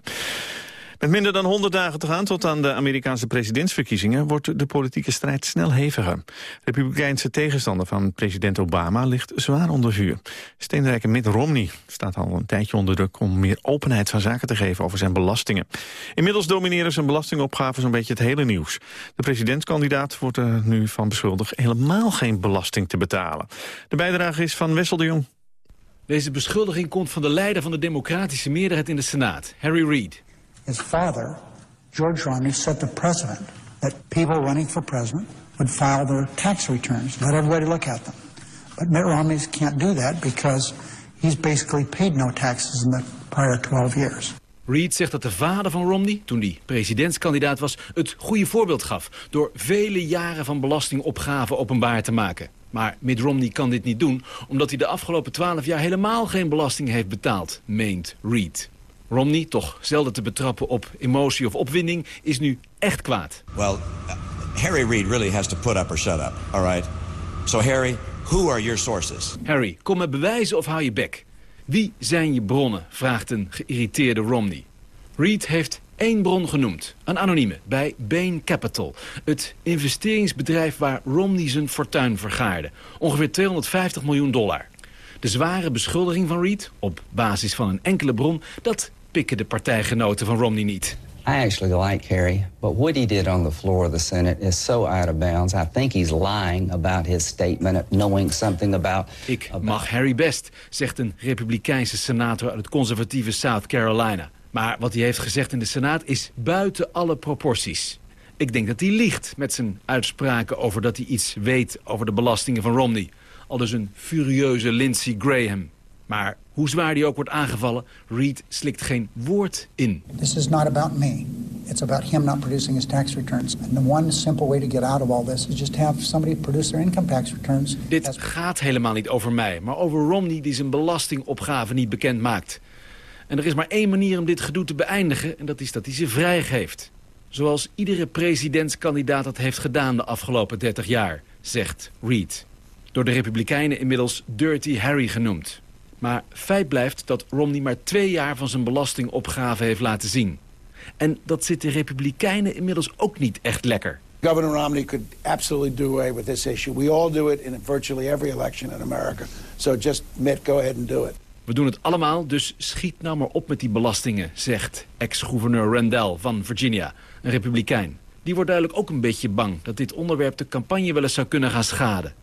Met minder dan 100 dagen te gaan tot aan de Amerikaanse presidentsverkiezingen... wordt de politieke strijd snel heviger. Republikeinse tegenstander van president Obama ligt zwaar onder vuur. Steenrijke Mitt Romney staat al een tijdje onder druk... om meer openheid van zaken te geven over zijn belastingen. Inmiddels domineren zijn belastingopgaven zo'n beetje het hele nieuws. De presidentskandidaat wordt er nu van beschuldigd... helemaal geen belasting te betalen. De bijdrage is van Wessel de Jong. Deze beschuldiging komt van de leider van de democratische meerderheid in de Senaat, Harry Reid. His father, George Romney, set the precedent that people running for president would file their tax returns, let everybody look at them. But Mitt Romney can't do that because he's basically paid no taxes in the prior 12 years. Reid zegt dat de vader van Romney, toen hij presidentskandidaat was, het goede voorbeeld gaf door vele jaren van belastingopgave openbaar te maken. Maar Mitt Romney kan dit niet doen, omdat hij de afgelopen 12 jaar helemaal geen belasting heeft betaald, meent Reid. Romney, toch zelden te betrappen op emotie of opwinding, is nu echt kwaad. Well, Harry Reid really has to put up or shut up, all right? So Harry, who are your sources? Harry, kom met bewijzen of hou je bek. Wie zijn je bronnen, vraagt een geïrriteerde Romney. Reid heeft één bron genoemd, een anonieme, bij Bain Capital. Het investeringsbedrijf waar Romney zijn fortuin vergaarde. Ongeveer 250 miljoen dollar. De zware beschuldiging van Reid, op basis van een enkele bron... dat pikken de partijgenoten van Romney niet. I actually like Harry, but what he did on the floor of the Senate is so out of bounds. I think he's lying about his statement, knowing something about... Ik mag Harry best, zegt een republikeinse senator uit het conservatieve South Carolina. Maar wat hij heeft gezegd in de Senaat is buiten alle proporties. Ik denk dat hij liegt met zijn uitspraken over dat hij iets weet over de belastingen van Romney. Al dus een furieuze Lindsey Graham. Maar hoe zwaar die ook wordt aangevallen, Reid slikt geen woord in. This is not about me. It's about him not producing his tax returns. And the one simple way to get out of all this is just have somebody produce their income tax returns. Dit gaat helemaal niet over mij, maar over Romney die zijn belastingopgave niet bekend maakt. En er is maar één manier om dit gedoe te beëindigen en dat is dat hij ze vrijgeeft. Zoals iedere presidentskandidaat dat heeft gedaan de afgelopen 30 jaar, zegt Reid. Door de Republikeinen inmiddels Dirty Harry genoemd. Maar feit blijft dat Romney maar twee jaar van zijn belastingopgave heeft laten zien. En dat zit de Republikeinen inmiddels ook niet echt lekker. Governor Romney could absolutely do away with this issue. We all do it in virtually every election in America. So just, Mitt, go ahead and do it. We doen het allemaal, dus schiet nou maar op met die belastingen, zegt ex-gouverneur Randall van Virginia, een republikein. Die wordt duidelijk ook een beetje bang dat dit onderwerp de campagne wel eens zou kunnen gaan schaden.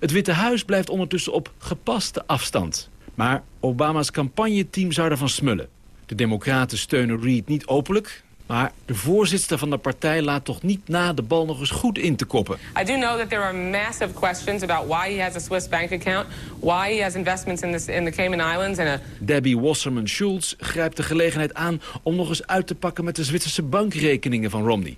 Het Witte Huis blijft ondertussen op gepaste afstand. Maar Obama's campagneteam zou ervan smullen. De democraten steunen Reid niet openlijk, maar de voorzitter van de partij laat toch niet na de bal nog eens goed in te koppen. I do know that there are massive questions about why he has a Swiss bank account, why he has investments in, this, in the Cayman Islands and a Debbie Wasserman Schultz grijpt de gelegenheid aan om nog eens uit te pakken met de Zwitserse bankrekeningen van Romney.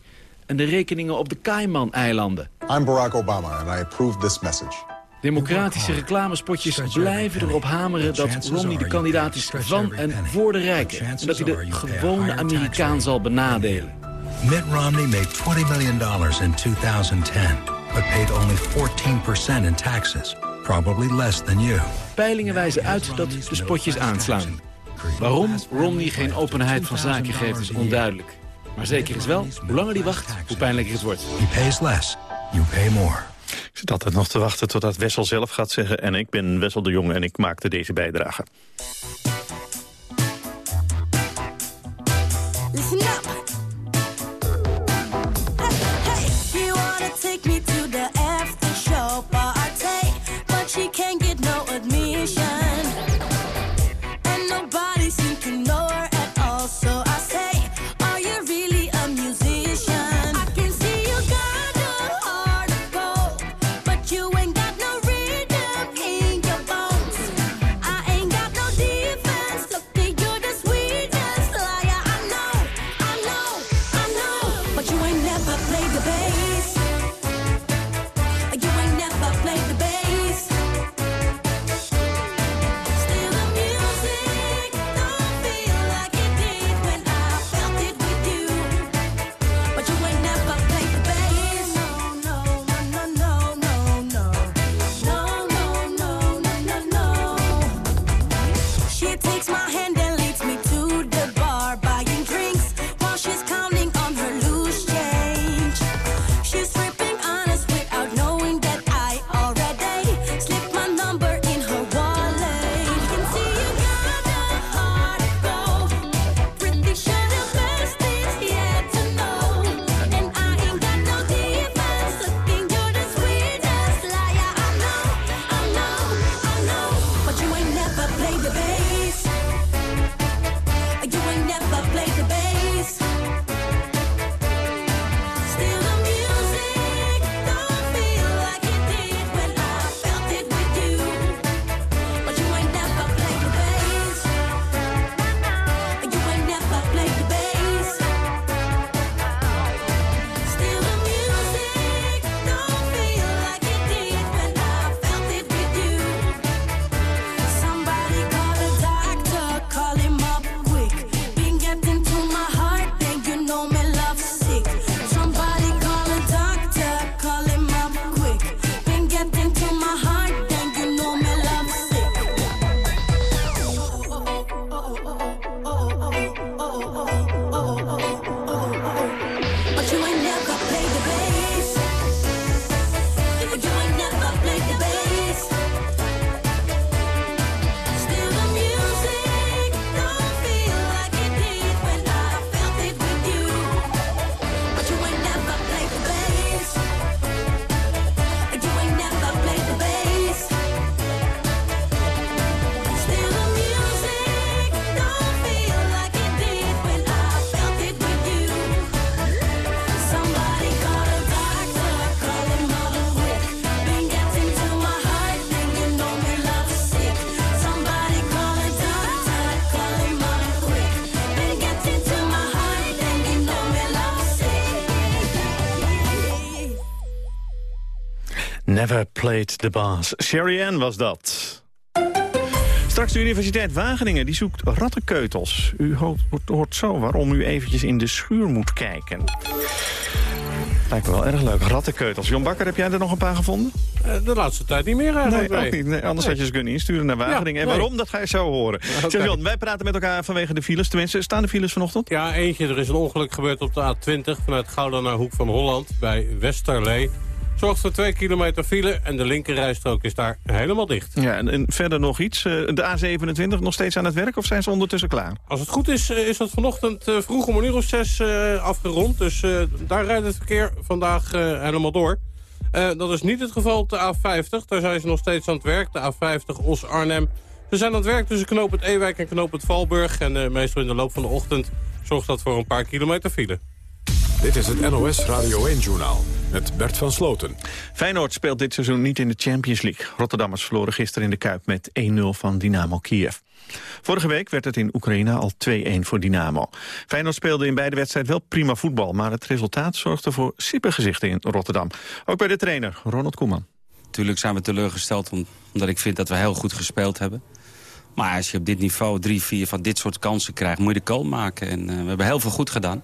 En de rekeningen op de Cayman-eilanden. I'm Barack Obama and I approve this message. Democratische reclamespotjes blijven erop hameren dat Romney de kandidaat is van en voor de rijken. En dat hij de gewone Amerikaan zal benadelen. Mitt Romney made $20 million in 2010, but paid only 14% in taxes, probably less than you. Peilingen wijzen uit dat de spotjes aanslaan. Waarom Romney geen openheid van zaken geeft is onduidelijk. Maar zeker is wel, hoe langer die wacht, hoe pijnlijker het wordt. He pays less, you pay more. Ik zit altijd nog te wachten totdat Wessel zelf gaat zeggen... en ik ben Wessel de Jonge en ik maakte deze bijdrage. Listen up. Hey, she take played the bass. Sherry Ann was dat. Straks de Universiteit Wageningen, die zoekt rattenkeutels. U hoort, hoort zo waarom u eventjes in de schuur moet kijken. Lijkt me wel erg leuk. Rattenkeutels. Jon Bakker, heb jij er nog een paar gevonden? Eh, de laatste tijd niet meer eigenlijk. Nee, ook niet. Nee, anders Nee. had je ze kunnen insturen naar Wageningen. Ja, en nee. waarom, dat ga je zo horen. Zeg Jon, wij praten met elkaar vanwege de files. Tenminste, staan de files vanochtend? Ja, eentje. Er is een ongeluk gebeurd op de A20 vanuit Gouda naar Hoek van Holland bij Westerlee. Zorgt voor twee kilometer file en de linkerrijstrook is daar helemaal dicht. Ja, en, en verder nog iets. Eh, De A27 nog steeds aan het werk of zijn ze ondertussen klaar? Als het goed is, eh, is dat vanochtend eh, vroeg om een uur of zes afgerond. Dus daar rijdt het verkeer vandaag helemaal door. Dat is niet het geval op de A50. Daar zijn ze nog steeds aan het werk. De A50 Os-Arnhem. Ze zijn aan het werk tussen knoop het Ewijk en knoop het Valburg. En meestal in de loop van de ochtend zorgt dat voor een paar kilometer file. Dit is het NOS Radio 1-journaal met Bert van Sloten. Feyenoord speelt dit seizoen niet in de Champions League. Rotterdammers verloren gisteren in de Kuip met 1-0 van Dynamo Kiev. Vorige week werd het in Oekraïne al 2-1 voor Dynamo. Feyenoord speelde in beide wedstrijden wel prima voetbal... maar het resultaat zorgde voor sippengezichten in Rotterdam. Ook bij de trainer, Ronald Koeman. Natuurlijk zijn we teleurgesteld om- omdat ik vind dat we heel goed gespeeld hebben. Maar als je op dit niveau drie, vier van dit soort kansen krijgt... moet je de goal maken. En eh, we hebben heel veel goed gedaan,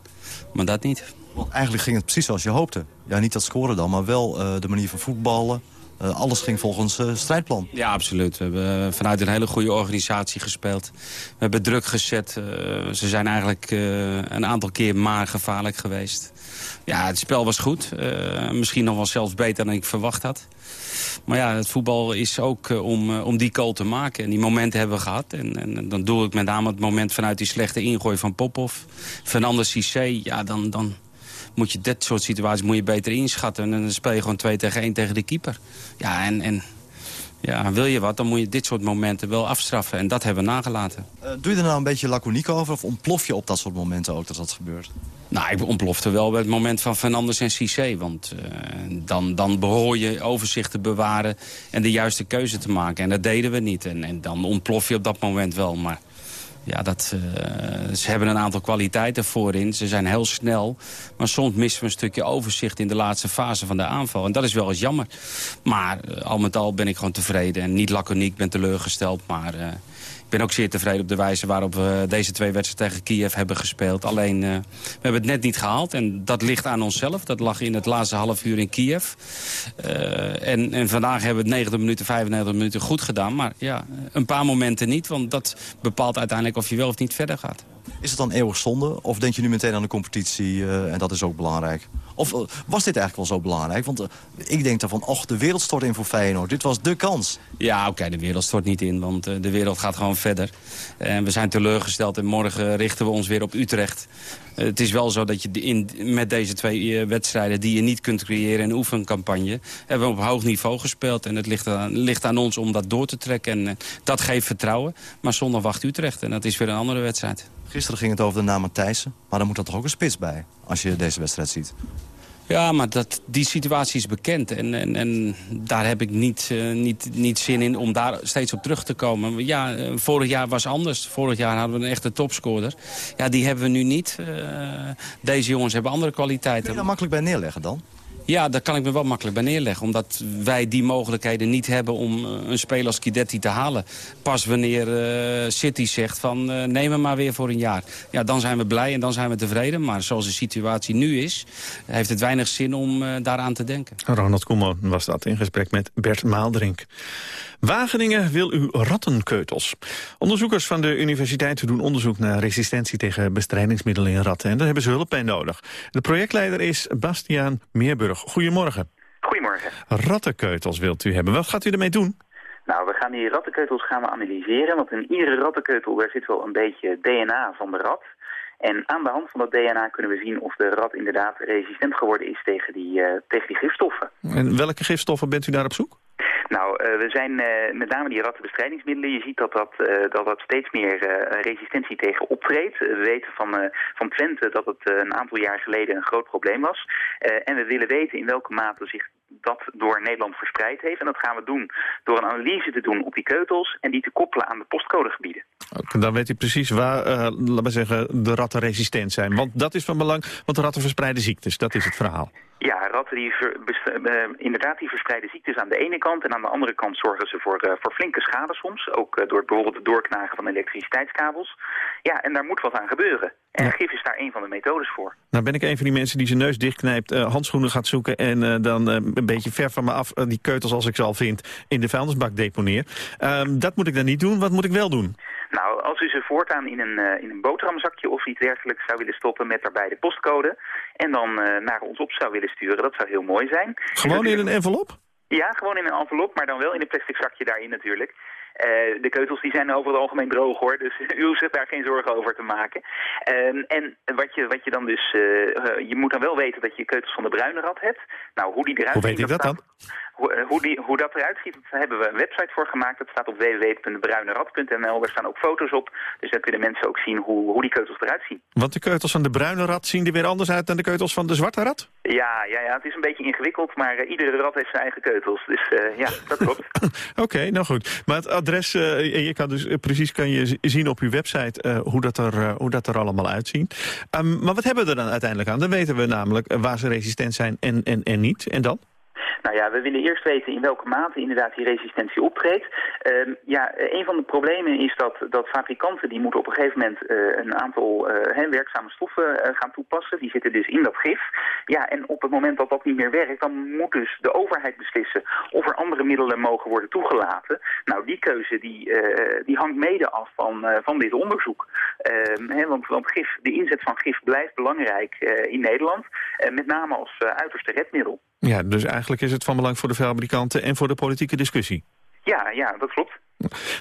maar dat niet. Want eigenlijk ging het precies zoals je hoopte. Ja, niet dat scoren dan, maar wel eh, de manier van voetballen. Eh, alles ging volgens eh, strijdplan. Ja, absoluut. We hebben vanuit een hele goede organisatie gespeeld. We hebben druk gezet. Ze zijn eigenlijk een aantal keer maar gevaarlijk geweest. Ja, het spel was goed. Misschien nog wel zelfs beter dan ik verwacht had. Maar ja, het voetbal is ook om, om die goal te maken. En die momenten hebben we gehad. En, en dan doe ik met name het moment vanuit die slechte ingooi van Popov. Fernandes Cissé, ja, dan, dan moet je dit soort situaties moet je beter inschatten. En dan speel je gewoon 2 tegen 1 tegen de keeper. Ja, en, en ja, wil je wat, dan moet je dit soort momenten wel afstraffen. En dat hebben we nagelaten. Eh, doe je er nou een beetje laconiek over of ontplof je op dat soort momenten ook dat dat gebeurt? Nou, ik ontplofte wel bij het moment van Fernandes en Cissé. Want eh, dan, dan behoor je overzicht te bewaren en de juiste keuze te maken. En dat deden we niet. En, en dan ontplof je op dat moment wel. Maar ja, dat, eh, ze hebben een aantal kwaliteiten voorin. Ze zijn heel snel. Maar soms missen we een stukje overzicht in de laatste fase van de aanval. En dat is wel eens jammer. Maar eh, al met al ben ik gewoon tevreden. En niet laconiek, ben teleurgesteld. Maar eh, ben ook zeer tevreden op de wijze waarop we deze twee wedstrijden tegen Kiev hebben gespeeld. Alleen, eh, we hebben het net niet gehaald. En dat ligt aan onszelf. Dat lag in het laatste half uur in Kiev. Eh, en, en vandaag hebben we het 90 minuten, 95 minuten goed gedaan. Maar ja, een paar momenten niet. Want dat bepaalt uiteindelijk of je wel of niet verder gaat. Is het dan eeuwig zonde of denk je nu meteen aan de competitie eh, en dat is ook belangrijk? Of eh, was dit eigenlijk wel zo belangrijk? Want eh, ik denk dan van, och, de wereld stort in voor Feyenoord. Dit was de kans. Ja, oké, de wereld stort niet in, want de wereld gaat gewoon verder. En we zijn teleurgesteld en morgen richten we ons weer op Utrecht. Het is wel zo dat je in, met deze twee wedstrijden... die je niet kunt creëren een oefencampagne... hebben we op hoog niveau gespeeld. En het ligt aan, ligt aan ons om dat door te trekken. En dat geeft vertrouwen. Maar zondag wacht Utrecht en dat is weer een andere wedstrijd. Gisteren ging het over de naam Matthijssen. Maar dan moet er toch ook een spits bij, als je deze wedstrijd ziet. Ja, maar dat, die situatie is bekend. En, en, en daar heb ik niet, eh, niet, niet zin in om daar steeds op terug te komen. Ja, eh, vorig jaar was anders. Vorig jaar hadden we een echte topscorer. Ja, die hebben we nu niet. Eh, deze jongens hebben andere kwaliteiten. Kun je daar makkelijk bij neerleggen dan? Ja, daar kan ik me wel makkelijk bij neerleggen. Omdat wij die mogelijkheden niet hebben om eh, een speler als Kidetti te halen. Pas wanneer eh, City zegt van eh, neem hem maar weer voor een jaar. Ja, dan zijn we blij en dan zijn we tevreden. Maar zoals de situatie nu is, heeft het weinig zin om daaraan te denken. Ronald Koeman was dat in gesprek met Bert Maaldrink. Wageningen wil u rattenkeutels. Onderzoekers van de universiteit doen onderzoek naar resistentie tegen bestrijdingsmiddelen in ratten. En daar hebben ze hulp bij nodig. De projectleider is Bastiaan Meerburg. Goedemorgen. Goedemorgen. Rattenkeutels wilt u hebben. Wat gaat u ermee doen? Nou, we gaan die rattenkeutels gaan we analyseren, want in iedere rattenkeutel daar zit wel een beetje DNA van de rat. En aan de hand van dat DNA kunnen we zien of de rat inderdaad resistent geworden is tegen die, eh, tegen die gifstoffen. En welke gifstoffen bent u daar op zoek? Nou, eh, we zijn eh, met name die rattenbestrijdingsmiddelen. Je ziet dat dat, eh, dat, dat steeds meer resistentie tegen optreedt. We weten van, van Twente dat het een aantal jaar geleden een groot probleem was. En we willen weten in welke mate zich dat door Nederland verspreid heeft. En dat gaan we doen door een analyse te doen op die keutels en die te koppelen aan de postcodegebieden. Dan weet u precies waar, laten we zeggen, de ratten resistent zijn. Want dat is van belang, want ratten verspreiden ziektes. Dat is het verhaal. Ja, ratten die ver- eh, inderdaad die verspreiden ziektes aan de ene kant. En aan de andere kant zorgen ze voor, eh, voor flinke schade soms. Ook eh, door bijvoorbeeld het doorknagen van elektriciteitskabels. Ja, en daar moet wat aan gebeuren. En gif is daar een van de methodes voor. Nou ben ik een van die mensen die zijn neus dichtknijpt, handschoenen gaat zoeken... en dan een beetje ver van me af die keutels als ik ze al vind in de vuilnisbak deponeer. Ehm, dat moet ik dan niet doen. Wat moet ik wel doen? Nou, als u ze voortaan in een, eh, in een boterhamzakje of iets dergelijks zou willen stoppen met daarbij de postcode... en dan eh, naar ons op zou willen sturen, dat zou heel mooi zijn. Gewoon in een envelop? Ja, gewoon in een envelop, maar dan wel in een plastic zakje daarin natuurlijk. Eh, de keutels die zijn over het algemeen droog hoor, dus u hoeft zich daar geen zorgen over te maken. Ehm, en wat je, wat je dan dus, je moet dan wel weten dat je keutels van de bruine rat hebt. Nou, hoe die eruit Hoe weet ik dat dan? Hoe, eh, hoe, die, hoe dat eruit ziet, daar hebben we een website voor gemaakt. Dat staat op www.bruinerat.nl. Daar staan ook foto's op. Dus dan kunnen mensen ook zien hoe, hoe die keutels eruit zien. Want de keutels van de bruine rat zien er weer anders uit dan de keutels van de zwarte rat? Ja, ja, ja het is een beetje ingewikkeld, maar eh, iedere rat heeft zijn eigen keutels. Dus eh, ja, dat klopt. Oké, nou goed. Maar het adres, je kan dus precies kan je zien op uw website hoe, dat er, hoe dat er allemaal uitziet. Ehm, maar wat hebben we er dan uiteindelijk aan? Dan weten we namelijk waar ze resistent zijn en, en, en niet. En dan? Nou ja, we willen eerst weten in welke mate inderdaad die resistentie optreedt. Ehm, ja, eh, een van de problemen is dat, dat fabrikanten die moeten op een gegeven moment eh, een aantal eh, werkzame stoffen gaan toepassen. Die zitten dus in dat gif. Ja, en op het moment dat dat niet meer werkt, dan moet dus de overheid beslissen of er andere middelen mogen worden toegelaten. Nou, die keuze die, die hangt mede af van, van dit onderzoek. Ehm, want, want gif, de inzet van gif blijft belangrijk in Nederland. met name als uiterste redmiddel. Ja, dus eigenlijk is het van belang voor de fabrikanten en voor de politieke discussie. Ja, ja, dat klopt.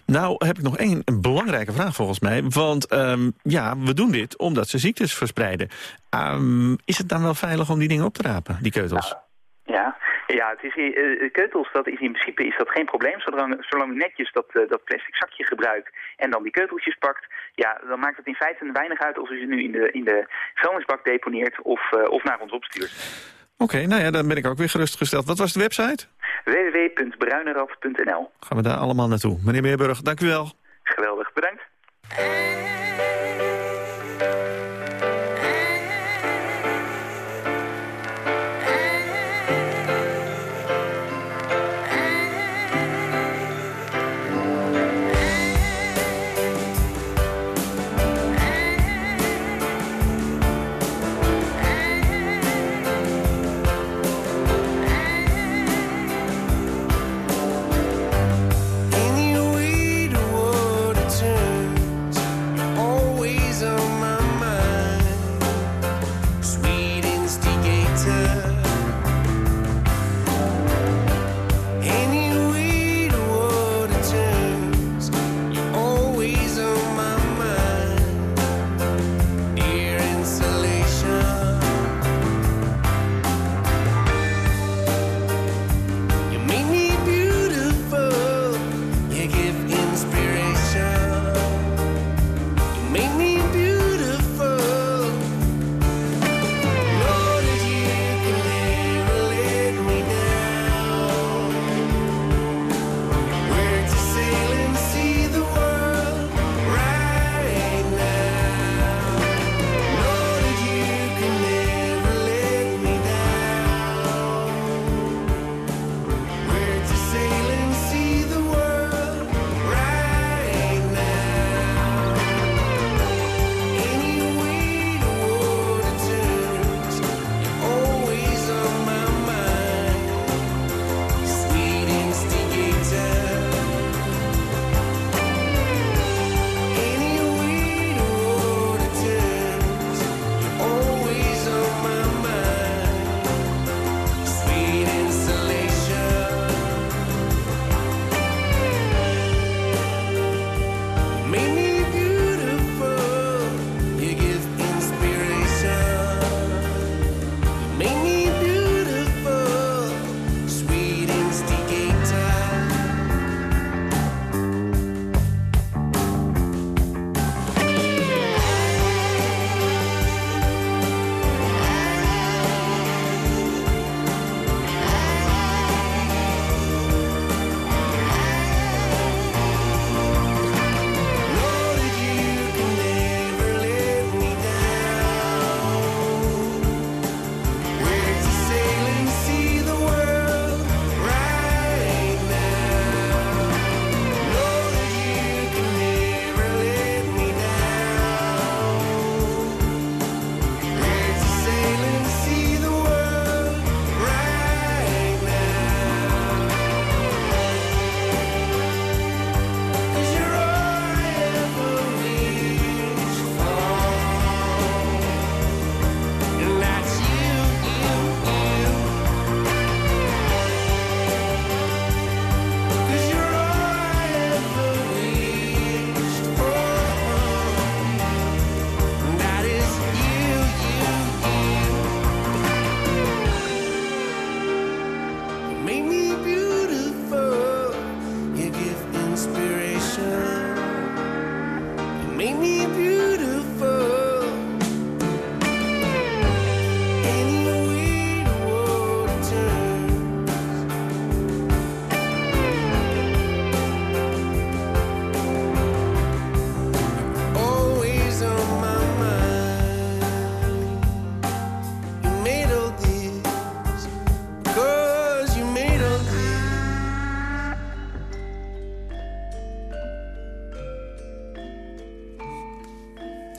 Nou heb ik nog één een belangrijke vraag volgens mij. Want ehm, ja, we doen dit omdat ze ziektes verspreiden. Ehm, is het dan wel veilig om die dingen op te rapen, die keutels? Ja, ja het is, eh, keutels, dat is in principe is dat geen probleem. Zolang, zolang netjes dat, eh, dat plastic zakje gebruikt en dan die keuteltjes pakt... ja, dan maakt het in feite weinig uit of u ze nu in de, in de vuilnisbak deponeert of, eh, of naar ons opstuurt. Oké, nou ja, dan ben ik ook weer gerustgesteld. Wat was de website? www.bruinerad.nl Gaan we daar allemaal naartoe. Meneer Meerburg, dank u wel. Geweldig, bedankt.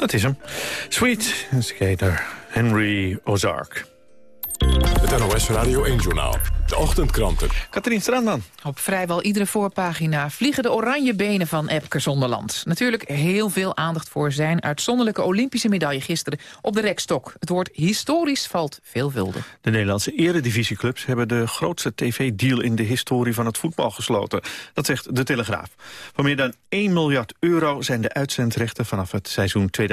Dat is hem. Sweet skater Henry Ozark. Het NOS Radio 1-journaal. De ochtendkranten. Katrien Straatman. Op vrijwel iedere voorpagina vliegen de oranje benen van Epke Zonderland. Natuurlijk heel veel aandacht voor zijn uitzonderlijke Olympische medaille gisteren op de rekstok. Het woord historisch valt veelvuldig. De Nederlandse eredivisieclubs hebben de grootste tv-deal in de historie van het voetbal gesloten. Dat zegt De Telegraaf. Voor meer dan 1 miljard euro zijn de uitzendrechten vanaf het seizoen 2013-2014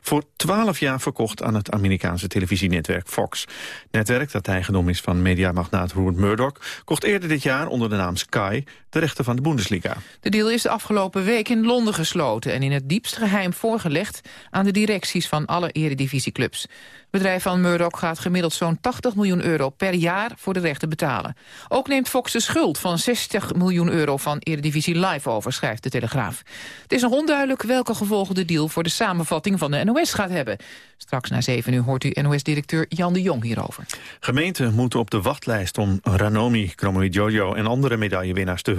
voor 12 jaar verkocht aan het Amerikaanse televisienetwerk Fox. Netwerk dat eigendom is van mediamagnaat Rupert Murdoch kocht eerder dit jaar onder de naam Sky de rechten van de Bundesliga. De deal is de afgelopen week in Londen gesloten... en in het diepst geheim voorgelegd aan de directies van alle eredivisieclubs. Het bedrijf van Murdoch gaat gemiddeld zo'n 80 miljoen euro per jaar voor de rechten betalen. Ook neemt Fox de schuld van 60 miljoen euro van Eredivisie Live over, schrijft de Telegraaf. Het is nog onduidelijk welke gevolgen de deal voor de samenvatting van de NOS gaat hebben. Straks na 7 uur hoort u NOS-directeur Jan de Jong hierover. Gemeenten moeten op de wachtlijst om Ranomi, Kromowidjojo en andere medaillewinnaars te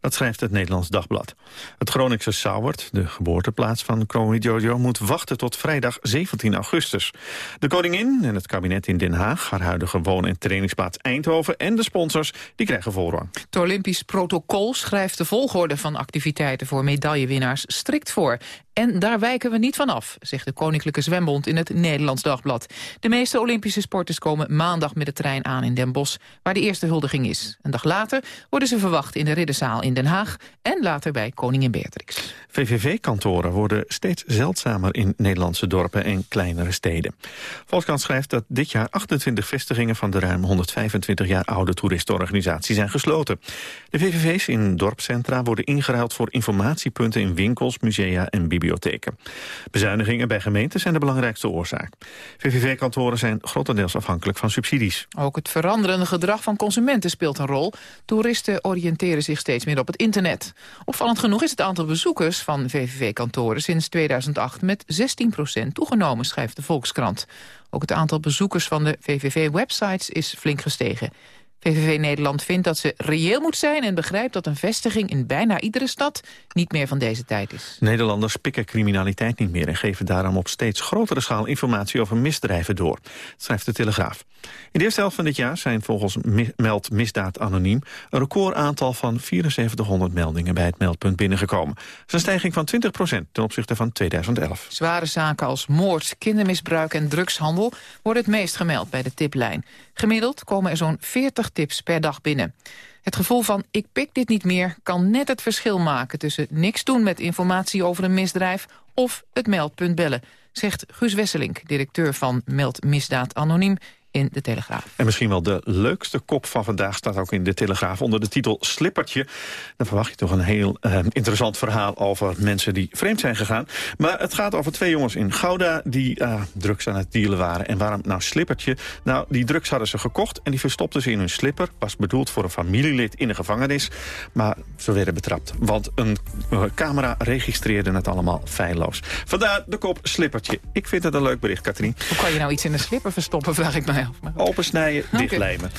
Dat schrijft het Nederlands Dagblad. Het Groningse Sauwert, de geboorteplaats van Kromowidjojo, moet wachten tot vrijdag 17 augustus. De koningin en het kabinet in Den Haag, haar huidige woon- en trainingsplaats Eindhoven en de sponsors, die krijgen voorrang. Het Olympisch protocol schrijft de volgorde van activiteiten voor medaillewinnaars strikt voor. En daar wijken we niet van af, zegt de Koninklijke Zwembond in het Nederlands Dagblad. De meeste Olympische sporters komen maandag met de trein aan in Den Bosch, waar de eerste huldiging is. Een dag later worden ze verwacht in de Ridderzaal in Den Haag en later bij Koningin Beatrix. VVV-kantoren worden steeds zeldzamer in Nederlandse dorpen en kleinere steden. Volkskrant schrijft dat dit jaar 28 vestigingen van de ruim 125 jaar oude toeristenorganisatie zijn gesloten. De VVV's in dorpscentra worden ingeruild voor informatiepunten in winkels, musea en bibliotheken. Bezuinigingen bij gemeenten zijn de belangrijkste oorzaak. VVV-kantoren zijn grotendeels afhankelijk van subsidies. Ook het veranderende gedrag van consumenten speelt een rol. Toeristen oriënteren zich steeds meer op het internet. Opvallend genoeg is het aantal bezoekers van VVV-kantoren sinds 2008 met 16% toegenomen, schrijft de Volkskrant. Ook het aantal bezoekers van de VVV-websites is flink gestegen. VVV Nederland vindt dat ze reëel moet zijn en begrijpt dat een vestiging in bijna iedere stad niet meer van deze tijd is. Nederlanders pikken criminaliteit niet meer en geven daarom op steeds grotere schaal informatie over misdrijven door, schrijft de Telegraaf. In de eerste helft van dit jaar zijn volgens Meld Misdaad Anoniem een recordaantal van 7400 meldingen bij het meldpunt binnengekomen. Dat is een stijging van 20% ten opzichte van 2011. Zware zaken als moord, kindermisbruik en drugshandel worden het meest gemeld bij de tiplijn. Gemiddeld komen er zo'n 40 tips per dag binnen. Het gevoel van ik pik dit niet meer kan net het verschil maken tussen niks doen met informatie over een misdrijf of het meldpunt bellen, zegt Guus Wesselink, directeur van Meld Misdaad Anoniem in de Telegraaf. En misschien wel de leukste kop van vandaag staat ook in de Telegraaf onder de titel Slippertje. Dan verwacht je toch een heel eh, interessant verhaal over mensen die vreemd zijn gegaan. Maar het gaat over twee jongens in Gouda die eh, drugs aan het dealen waren. En waarom nou Slippertje? Nou, die drugs hadden ze gekocht en die verstopten ze in hun slipper. Was bedoeld voor een familielid in de gevangenis. Maar ze werden betrapt, want een eh, camera registreerde het allemaal feilloos. Vandaar de kop Slippertje. Ik vind het een leuk bericht, Katrien. Hoe kan je nou iets in een slipper verstoppen, vraag ik mij goed. Opensnijden, dichtlijmen.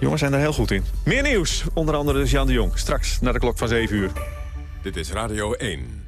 Jongens zijn er heel goed in. Meer nieuws, onder andere dus Jan de Jong. Straks naar de klok van 7 uur. Dit is Radio 1.